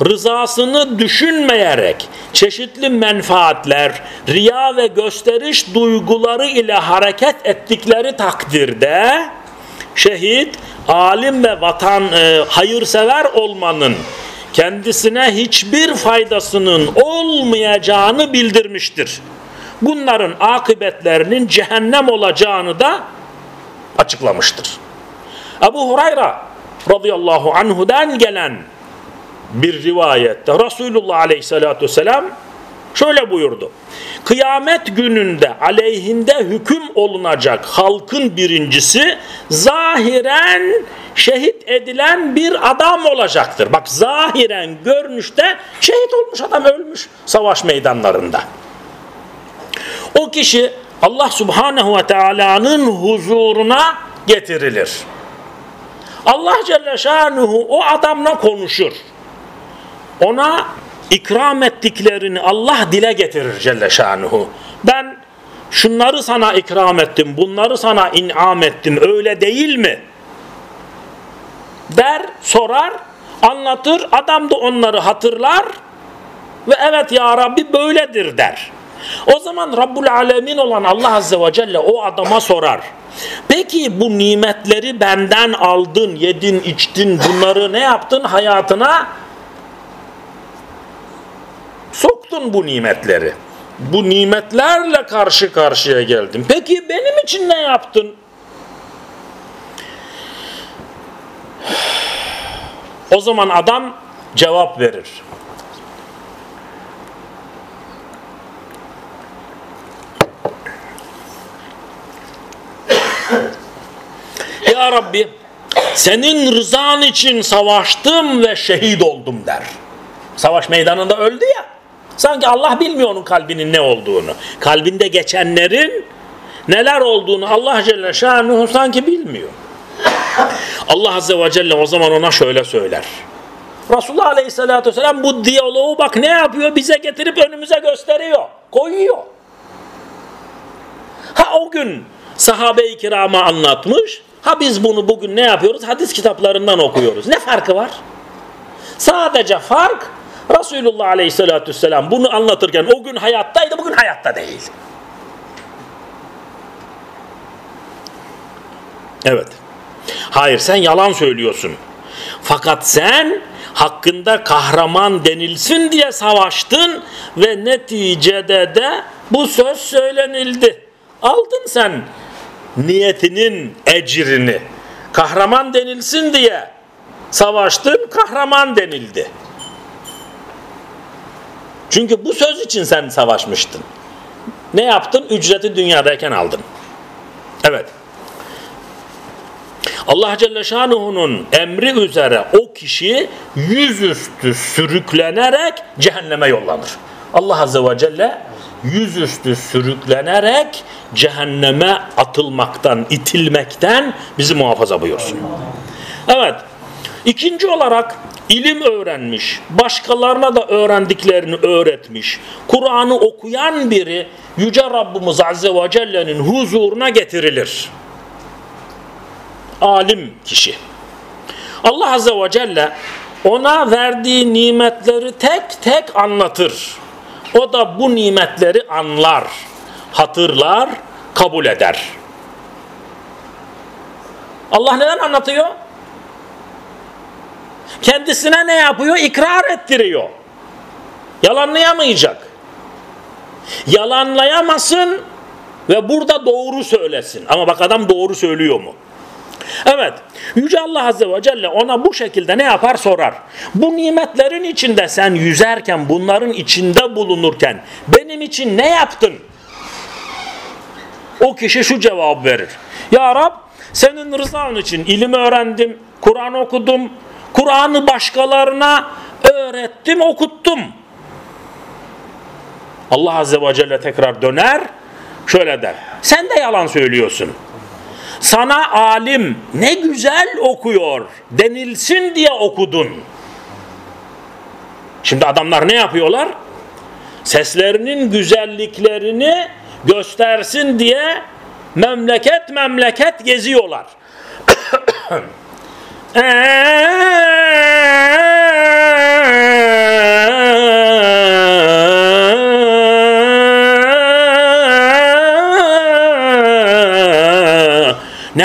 rızasını düşünmeyerek çeşitli menfaatler, riya ve gösteriş duyguları ile hareket ettikleri takdirde şehit, alim ve vatan e, hayırsever olmanın kendisine hiçbir faydasının olmayacağını bildirmiştir. Bunların akıbetlerinin cehennem olacağını da açıklamıştır. Ebu Hurayra radıyallahu anhudan gelen bir rivayette Resulullah aleyhissalatü vesselam şöyle buyurdu. Kıyamet gününde aleyhinde hüküm olunacak halkın birincisi zahiren şehit edilen bir adam olacaktır. Bak zahiren görünüşte şehit olmuş adam ölmüş savaş meydanlarında. O kişi Allah subhanehu ve teala'nın huzuruna getirilir. Allah Celle Şanuhu o adamla konuşur. Ona ikram ettiklerini Allah dile getirir Celle Şanuhu. Ben şunları sana ikram ettim, bunları sana inam ettim öyle değil mi? Der, sorar, anlatır, adam da onları hatırlar ve evet ya Rabbi böyledir der. O zaman Rabbul Alemin olan Allah Azze ve Celle o adama sorar. Peki bu nimetleri benden aldın, yedin, içtin, bunları ne yaptın hayatına? Soktun bu nimetleri. Bu nimetlerle karşı karşıya geldin. Peki benim için ne yaptın? O zaman adam cevap verir. Ya Rabbi senin rızan için savaştım ve şehit oldum der. Savaş meydanında öldü ya. Sanki Allah bilmiyor onun kalbinin ne olduğunu. Kalbinde geçenlerin neler olduğunu Allah Celle Şanuhu sanki bilmiyor. Allah Azze ve Celle o zaman ona şöyle söyler. Resulullah Aleyhisselatü Vesselam bu diyaloğu bak ne yapıyor bize getirip önümüze gösteriyor. Koyuyor. Ha o gün sahabe-i kirama anlatmış. Ha biz bunu bugün ne yapıyoruz? Hadis kitaplarından okuyoruz. Ne farkı var? Sadece fark Resulullah Aleyhisselatü Vesselam bunu anlatırken o gün hayattaydı, bugün hayatta değil. Evet. Hayır sen yalan söylüyorsun. Fakat sen hakkında kahraman denilsin diye savaştın ve neticede de bu söz söylenildi. Aldın sen niyetinin ecrini. Kahraman denilsin diye savaştın, kahraman denildi. Çünkü bu söz için sen savaşmıştın. Ne yaptın? Ücreti dünyadayken aldın. Evet. Allah Celle Şanuhu'nun emri üzere o kişi yüzüstü sürüklenerek cehenneme yollanır. Allah Azze ve Celle yüzüstü sürüklenerek cehenneme atılmaktan, itilmekten bizi muhafaza buyursun. Evet. İkinci olarak ilim öğrenmiş, başkalarına da öğrendiklerini öğretmiş, Kur'an'ı okuyan biri Yüce Rabbimiz Azze ve Celle'nin huzuruna getirilir. Alim kişi. Allah Azze ve Celle ona verdiği nimetleri tek tek anlatır. O da bu nimetleri anlar, hatırlar, kabul eder. Allah neden anlatıyor? Kendisine ne yapıyor? İkrar ettiriyor. Yalanlayamayacak. Yalanlayamasın ve burada doğru söylesin. Ama bak adam doğru söylüyor mu? Evet, Yüce Allah Azze ve Celle ona bu şekilde ne yapar sorar. Bu nimetlerin içinde sen yüzerken, bunların içinde bulunurken benim için ne yaptın? O kişi şu cevap verir. Ya Rab, senin rızan için ilim öğrendim, Kur'an okudum, Kur'an'ı başkalarına öğrettim, okuttum. Allah Azze ve Celle tekrar döner, şöyle der. Sen de yalan söylüyorsun sana alim ne güzel okuyor denilsin diye okudun. Şimdi adamlar ne yapıyorlar? Seslerinin güzelliklerini göstersin diye memleket memleket geziyorlar. Ne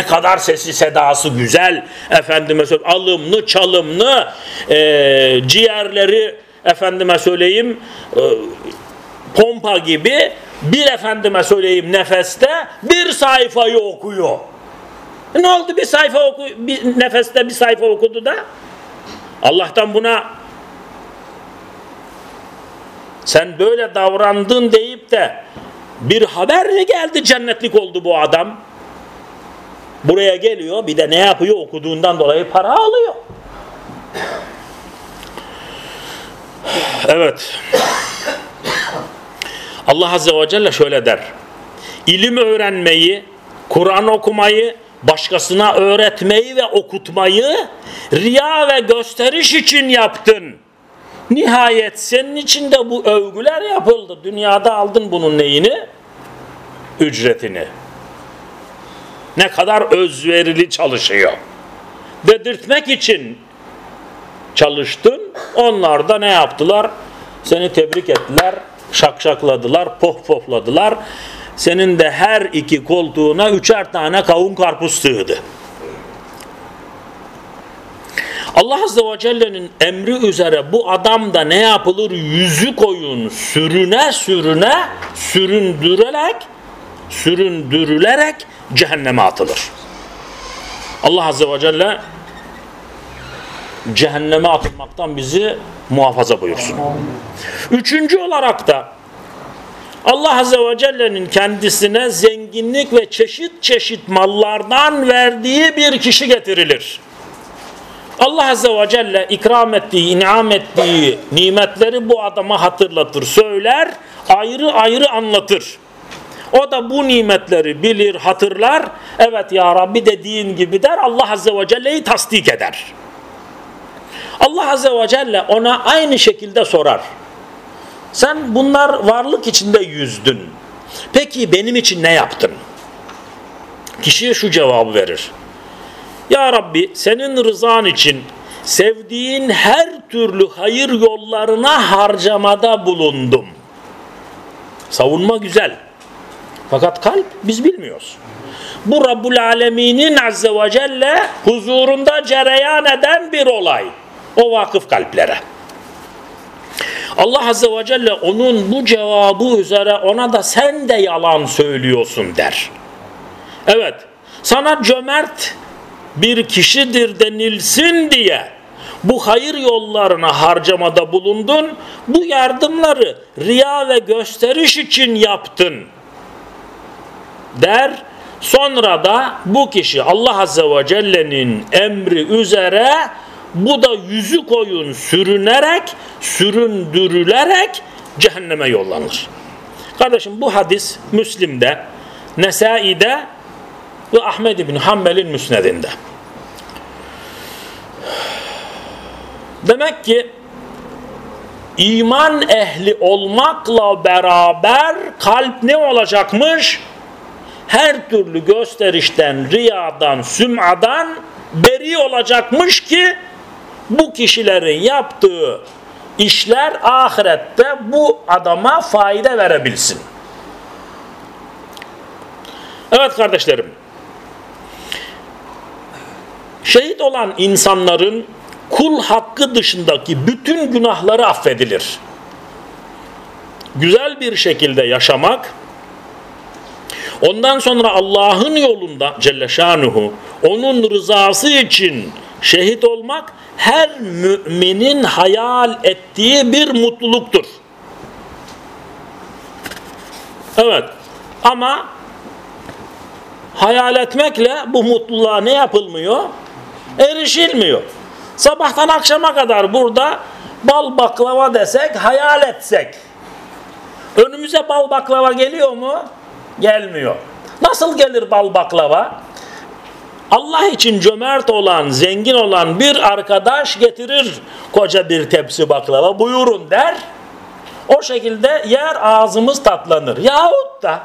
kadar sesi sedası güzel. Efendime söyleyeyim alımlı çalımlı e, ciğerleri efendime söyleyeyim e, pompa gibi bir efendime söyleyeyim nefeste bir sayfayı okuyor. Ne oldu bir sayfa oku, bir nefeste bir sayfa okudu da Allah'tan buna sen böyle davrandın deyip de bir haber mi geldi cennetlik oldu bu adam? Buraya geliyor bir de ne yapıyor okuduğundan dolayı para alıyor. Evet. Allah Azze ve Celle şöyle der. İlim öğrenmeyi, Kur'an okumayı, başkasına öğretmeyi ve okutmayı riya ve gösteriş için yaptın. Nihayet senin için de bu övgüler yapıldı. Dünyada aldın bunun neyini? Ücretini. Ne kadar özverili çalışıyor. Dedirtmek için çalıştın. Onlar da ne yaptılar? Seni tebrik ettiler, şakşakladılar, pohpohladılar. Senin de her iki koltuğuna üçer tane kavun karpuz sığdı. Allah Azze ve Celle'nin emri üzere bu adam da ne yapılır? Yüzü koyun sürüne sürüne süründürerek süründürülerek cehenneme atılır. Allah Azze ve Celle cehenneme atılmaktan bizi muhafaza buyursun. Üçüncü olarak da Allah Azze ve Celle'nin kendisine zenginlik ve çeşit çeşit mallardan verdiği bir kişi getirilir. Allah Azze ve Celle ikram ettiği, inam ettiği nimetleri bu adama hatırlatır, söyler, ayrı ayrı anlatır. O da bu nimetleri bilir, hatırlar. Evet ya Rabbi dediğin gibi der. Allah Azze ve Celle'yi tasdik eder. Allah Azze ve Celle ona aynı şekilde sorar. Sen bunlar varlık içinde yüzdün. Peki benim için ne yaptın? Kişiye şu cevabı verir. Ya Rabbi senin rızan için sevdiğin her türlü hayır yollarına harcamada bulundum. Savunma güzel. Fakat kalp biz bilmiyoruz. Bu Rabbul Alemin'in Azze ve Celle huzurunda cereyan eden bir olay. O vakıf kalplere. Allah Azze ve Celle onun bu cevabı üzere ona da sen de yalan söylüyorsun der. Evet sana cömert bir kişidir denilsin diye bu hayır yollarına harcamada bulundun. Bu yardımları riya ve gösteriş için yaptın der. Sonra da bu kişi Allah Azze ve Celle'nin emri üzere bu da yüzü koyun sürünerek, süründürülerek cehenneme yollanır. Kardeşim bu hadis Müslim'de, Nesai'de ve Ahmed bin Hanbel'in müsnedinde. Demek ki iman ehli olmakla beraber kalp ne olacakmış? Her türlü gösterişten, riyadan, süm'adan beri olacakmış ki bu kişilerin yaptığı işler ahirette bu adama fayda verebilsin. Evet kardeşlerim. Şehit olan insanların kul hakkı dışındaki bütün günahları affedilir. Güzel bir şekilde yaşamak, ondan sonra Allah'ın yolunda Celle Şanuhu, onun rızası için şehit olmak her müminin hayal ettiği bir mutluluktur. Evet ama hayal etmekle bu mutluluğa ne yapılmıyor? Erişilmiyor. Sabahtan akşama kadar burada bal baklava desek, hayal etsek. Önümüze bal baklava geliyor mu? Gelmiyor. Nasıl gelir bal baklava? Allah için cömert olan, zengin olan bir arkadaş getirir koca bir tepsi baklava buyurun der. O şekilde yer ağzımız tatlanır. Yahut da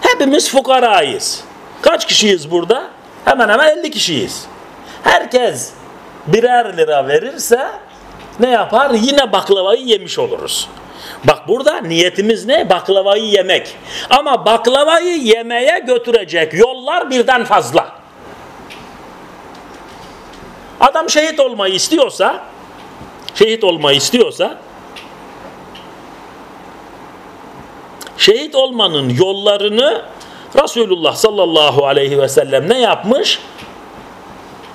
hepimiz fukarayız. Kaç kişiyiz burada? Hemen hemen 50 kişiyiz. Herkes birer lira verirse ne yapar? Yine baklavayı yemiş oluruz. Bak burada niyetimiz ne? Baklavayı yemek. Ama baklavayı yemeye götürecek yollar birden fazla. Adam şehit olmayı istiyorsa şehit olmayı istiyorsa şehit olmanın yollarını Resulullah sallallahu aleyhi ve sellem ne yapmış?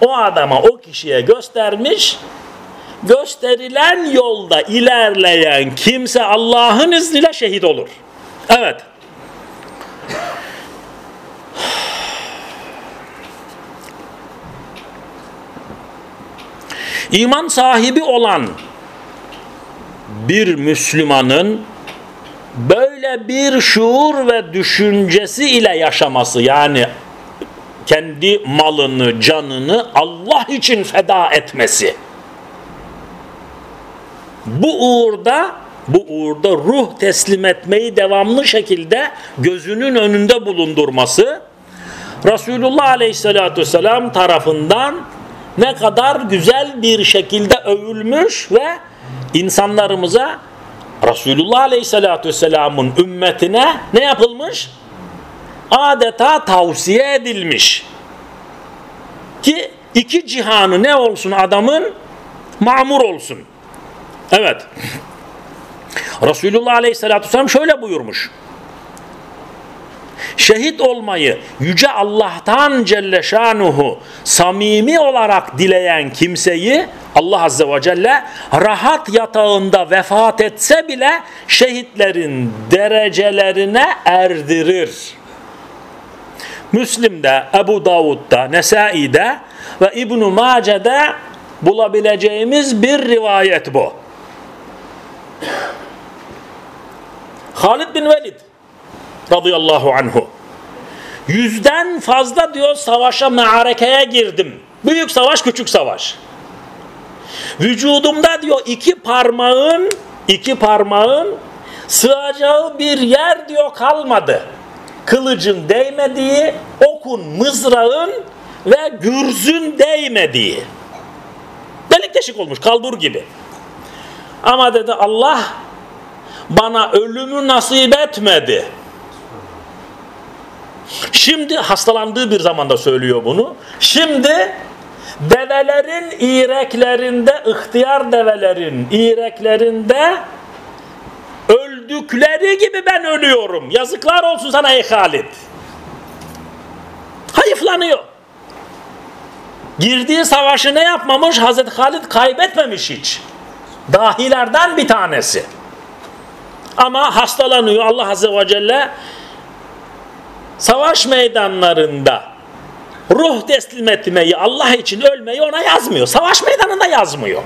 O adama, o kişiye göstermiş. Gösterilen yolda ilerleyen kimse Allah'ın izniyle şehit olur. Evet. İman sahibi olan bir Müslümanın böyle bir şuur ve düşüncesi ile yaşaması yani kendi malını, canını Allah için feda etmesi. Bu uğurda bu uğurda ruh teslim etmeyi devamlı şekilde gözünün önünde bulundurması Resulullah Aleyhisselatü Vesselam tarafından ne kadar güzel bir şekilde övülmüş ve insanlarımıza Resulullah Aleyhisselatü Vesselam'ın ümmetine ne yapılmış? Adeta tavsiye edilmiş. Ki iki cihanı ne olsun adamın? Mamur olsun. Evet. Resulullah Aleyhisselatü Vesselam şöyle buyurmuş. Şehit olmayı Yüce Allah'tan Celle Şanuhu samimi olarak dileyen kimseyi Allah Azze ve Celle rahat yatağında vefat etse bile şehitlerin derecelerine erdirir. Müslim'de, Ebu Davud'da, Nesai'de ve İbn-i Mace'de bulabileceğimiz bir rivayet bu. Halid bin Velid radıyallahu anhu yüzden fazla diyor savaşa mearekeye girdim. Büyük savaş küçük savaş. Vücudumda diyor iki parmağın iki parmağın sığacağı bir yer diyor kalmadı. Kılıcın değmediği, okun, mızrağın ve gürzün değmediği. Delik deşik olmuş kalbur gibi. Ama dedi Allah bana ölümü nasip etmedi. Şimdi hastalandığı bir zamanda söylüyor bunu. Şimdi develerin iğreklerinde, ihtiyar develerin iğreklerinde öldükleri gibi ben ölüyorum. Yazıklar olsun sana ey Halid. Hayıflanıyor. Girdiği savaşı ne yapmamış? Hazreti Halid kaybetmemiş hiç. Dahilerden bir tanesi. Ama hastalanıyor Allah Azze ve Celle savaş meydanlarında ruh teslim etmeyi, Allah için ölmeyi ona yazmıyor. Savaş meydanında yazmıyor.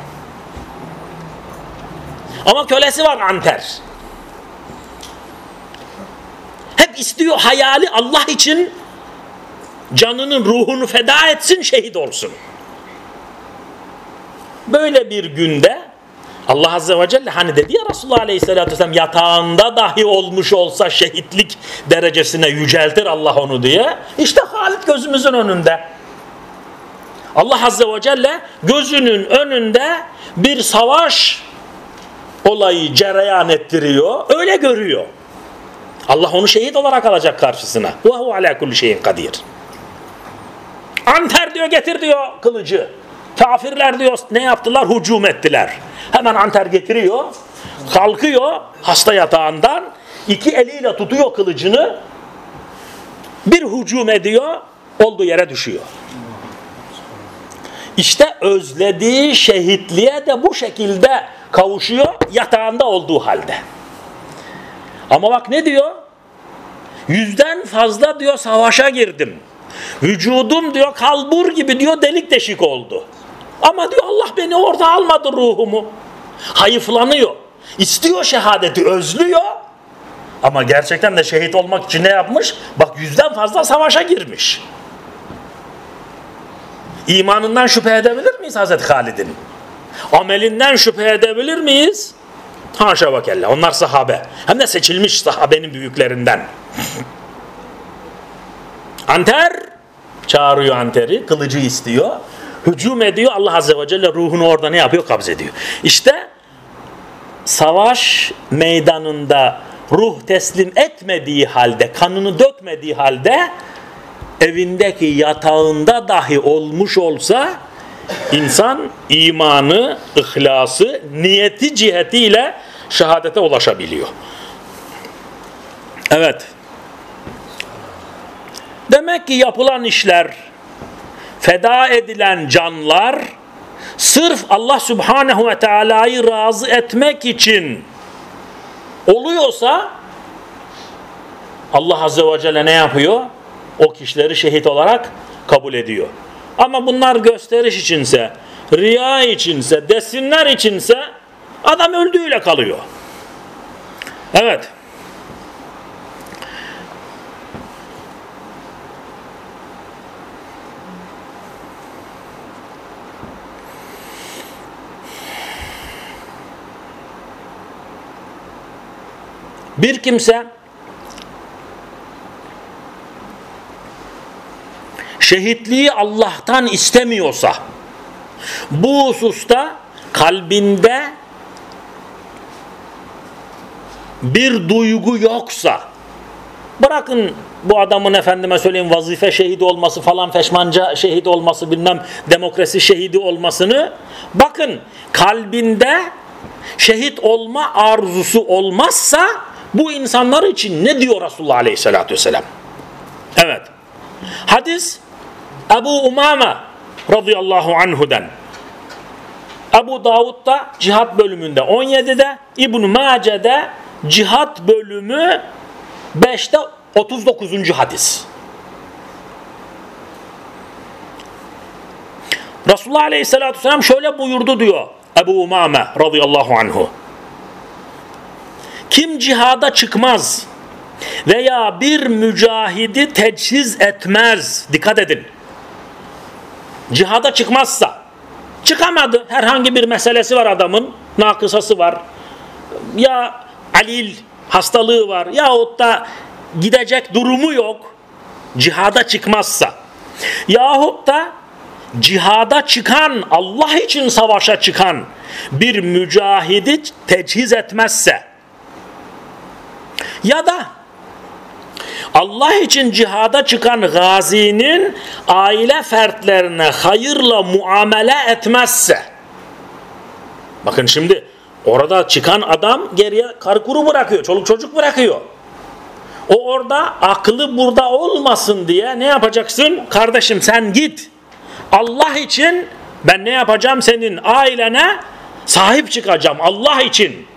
Ama kölesi var Anter. Hep istiyor hayali Allah için canının ruhunu feda etsin, şehit olsun. Böyle bir günde Allah Azze ve Celle hani dedi ya Resulullah Aleyhisselatü Vesselam yatağında dahi olmuş olsa şehitlik derecesine yüceltir Allah onu diye. İşte Halid gözümüzün önünde. Allah Azze ve Celle gözünün önünde bir savaş olayı cereyan ettiriyor. Öyle görüyor. Allah onu şehit olarak alacak karşısına. Vahu ala kulli şeyin kadir. Anter diyor getir diyor kılıcı. Kafirler diyor ne yaptılar? Hucum ettiler. Hemen anter getiriyor. Kalkıyor hasta yatağından. iki eliyle tutuyor kılıcını. Bir hücum ediyor. Olduğu yere düşüyor. İşte özlediği şehitliğe de bu şekilde kavuşuyor yatağında olduğu halde. Ama bak ne diyor? Yüzden fazla diyor savaşa girdim. Vücudum diyor kalbur gibi diyor delik deşik oldu. Ama diyor Allah beni orada almadı ruhumu. Hayıflanıyor. İstiyor şehadeti, özlüyor. Ama gerçekten de şehit olmak için ne yapmış? Bak yüzden fazla savaşa girmiş. İmanından şüphe edebilir miyiz Hazreti Halid'in? Amelinden şüphe edebilir miyiz? Haşa ve kella. Onlar sahabe. Hem de seçilmiş sahabenin büyüklerinden. Anter çağırıyor Anter'i. Kılıcı istiyor. Hücum ediyor. Allah Azze ve Celle ruhunu orada ne yapıyor? Kabz ediyor. İşte savaş meydanında ruh teslim etmediği halde, kanını dökmediği halde evindeki yatağında dahi olmuş olsa insan imanı, ihlası, niyeti cihetiyle şehadete ulaşabiliyor. Evet. Demek ki yapılan işler, feda edilen canlar sırf Allah Subhanahu ve Teala'yı razı etmek için oluyorsa Allah Azze ve Celle ne yapıyor? O kişileri şehit olarak kabul ediyor. Ama bunlar gösteriş içinse, riya içinse, desinler içinse adam öldüğüyle kalıyor. Evet. Bir kimse şehitliği Allah'tan istemiyorsa bu hususta kalbinde bir duygu yoksa bırakın bu adamın efendime söyleyeyim vazife şehidi olması falan feşmanca şehit olması bilmem demokrasi şehidi olmasını bakın kalbinde şehit olma arzusu olmazsa bu insanlar için ne diyor Resulullah Aleyhisselatü Vesselam? Evet. Hadis Ebu Umame radıyallahu anhu'den. Ebu Davud'da cihat bölümünde 17'de, İbn-i Mace'de cihat bölümü 5'te 39. hadis. Resulullah Aleyhisselatü Vesselam şöyle buyurdu diyor Ebu Umame radıyallahu anhu. Kim cihada çıkmaz veya bir mücahidi teçhiz etmez. Dikkat edin. Cihada çıkmazsa çıkamadı. Herhangi bir meselesi var adamın. Nakısası var. Ya alil hastalığı var. Yahut da gidecek durumu yok. Cihada çıkmazsa. Yahut da cihada çıkan, Allah için savaşa çıkan bir mücahidi teçhiz etmezse ya da Allah için cihada çıkan gazinin aile fertlerine hayırla muamele etmezse bakın şimdi orada çıkan adam geriye karı kuru bırakıyor çoluk çocuk bırakıyor. O orada aklı burada olmasın diye ne yapacaksın? Kardeşim sen git. Allah için ben ne yapacağım? Senin ailene sahip çıkacağım Allah için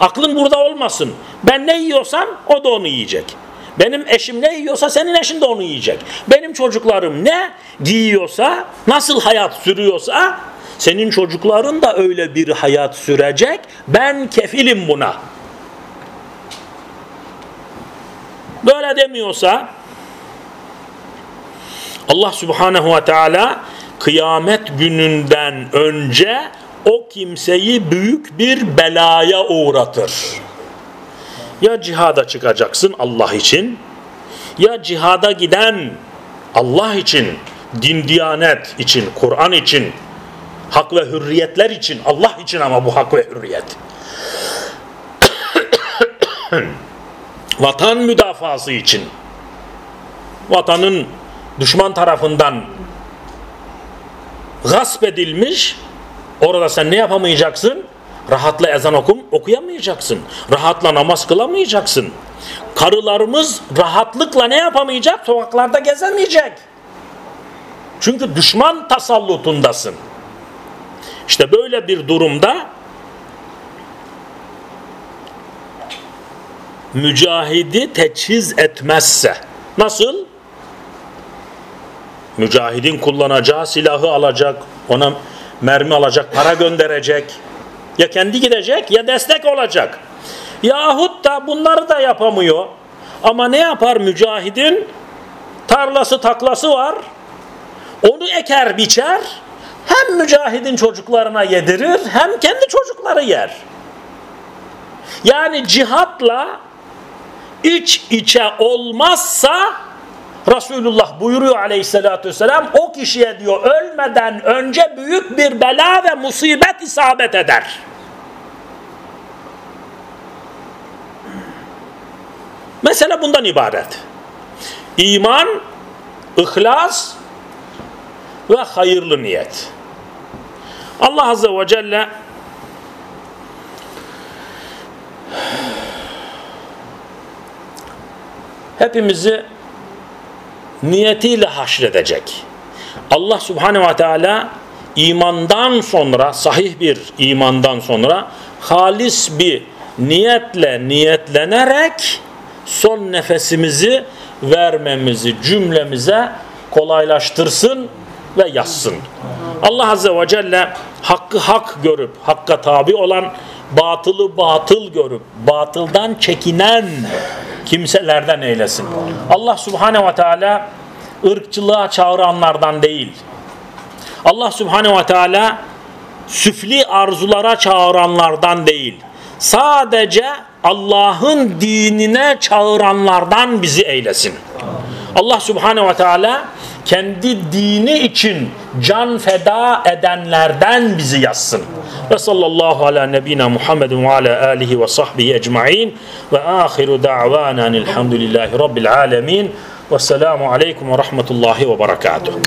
aklın burada olmasın ben ne yiyorsam o da onu yiyecek. Benim eşim ne yiyorsa senin eşin de onu yiyecek. Benim çocuklarım ne giyiyorsa, nasıl hayat sürüyorsa senin çocukların da öyle bir hayat sürecek. Ben kefilim buna. Böyle demiyorsa Allah Subhanahu ve Teala kıyamet gününden önce o kimseyi büyük bir belaya uğratır. Ya cihada çıkacaksın Allah için ya cihada giden Allah için, din diyanet için, Kur'an için, hak ve hürriyetler için, Allah için ama bu hak ve hürriyet. Vatan müdafası için, vatanın düşman tarafından gasp edilmiş, orada sen ne yapamayacaksın? Rahatla ezan okum okuyamayacaksın. Rahatla namaz kılamayacaksın. Karılarımız rahatlıkla ne yapamayacak? Sokaklarda gezemeyecek. Çünkü düşman tasallutundasın. İşte böyle bir durumda mücahidi teçhiz etmezse nasıl? Mücahidin kullanacağı silahı alacak, ona mermi alacak, para gönderecek ya kendi gidecek ya destek olacak. Yahut da bunları da yapamıyor. Ama ne yapar mücahidin? Tarlası taklası var. Onu eker biçer. Hem mücahidin çocuklarına yedirir hem kendi çocukları yer. Yani cihatla iç içe olmazsa Resulullah buyuruyor aleyhissalatü vesselam o kişiye diyor ölmeden önce büyük bir bela ve musibet isabet eder. Mesela bundan ibaret. İman, ihlas ve hayırlı niyet. Allah Azze ve Celle hepimizi niyetiyle haşredecek. Allah Subhanahu ve Teala imandan sonra sahih bir imandan sonra halis bir niyetle niyetlenerek son nefesimizi vermemizi cümlemize kolaylaştırsın ve yazsın. Allah Azze ve Celle hakkı hak görüp hakka tabi olan batılı batıl görüp batıldan çekinen kimselerden eylesin. Allah Subhanahu ve Teala ırkçılığa çağıranlardan değil. Allah Subhanahu ve Teala süfli arzulara çağıranlardan değil. Sadece Allah'ın dinine çağıranlardan bizi eylesin. Allah Subhanahu ve Teala kendi dini için can feda edenlerden bizi yazsın. Ve sallallahu ala nebina Muhammedin ve ala alihi ve sahbihi ecma'in ve ahiru da'vana elhamdülillahi rabbil alemin ve selamu aleyküm ve rahmetullahi ve berekatuhu.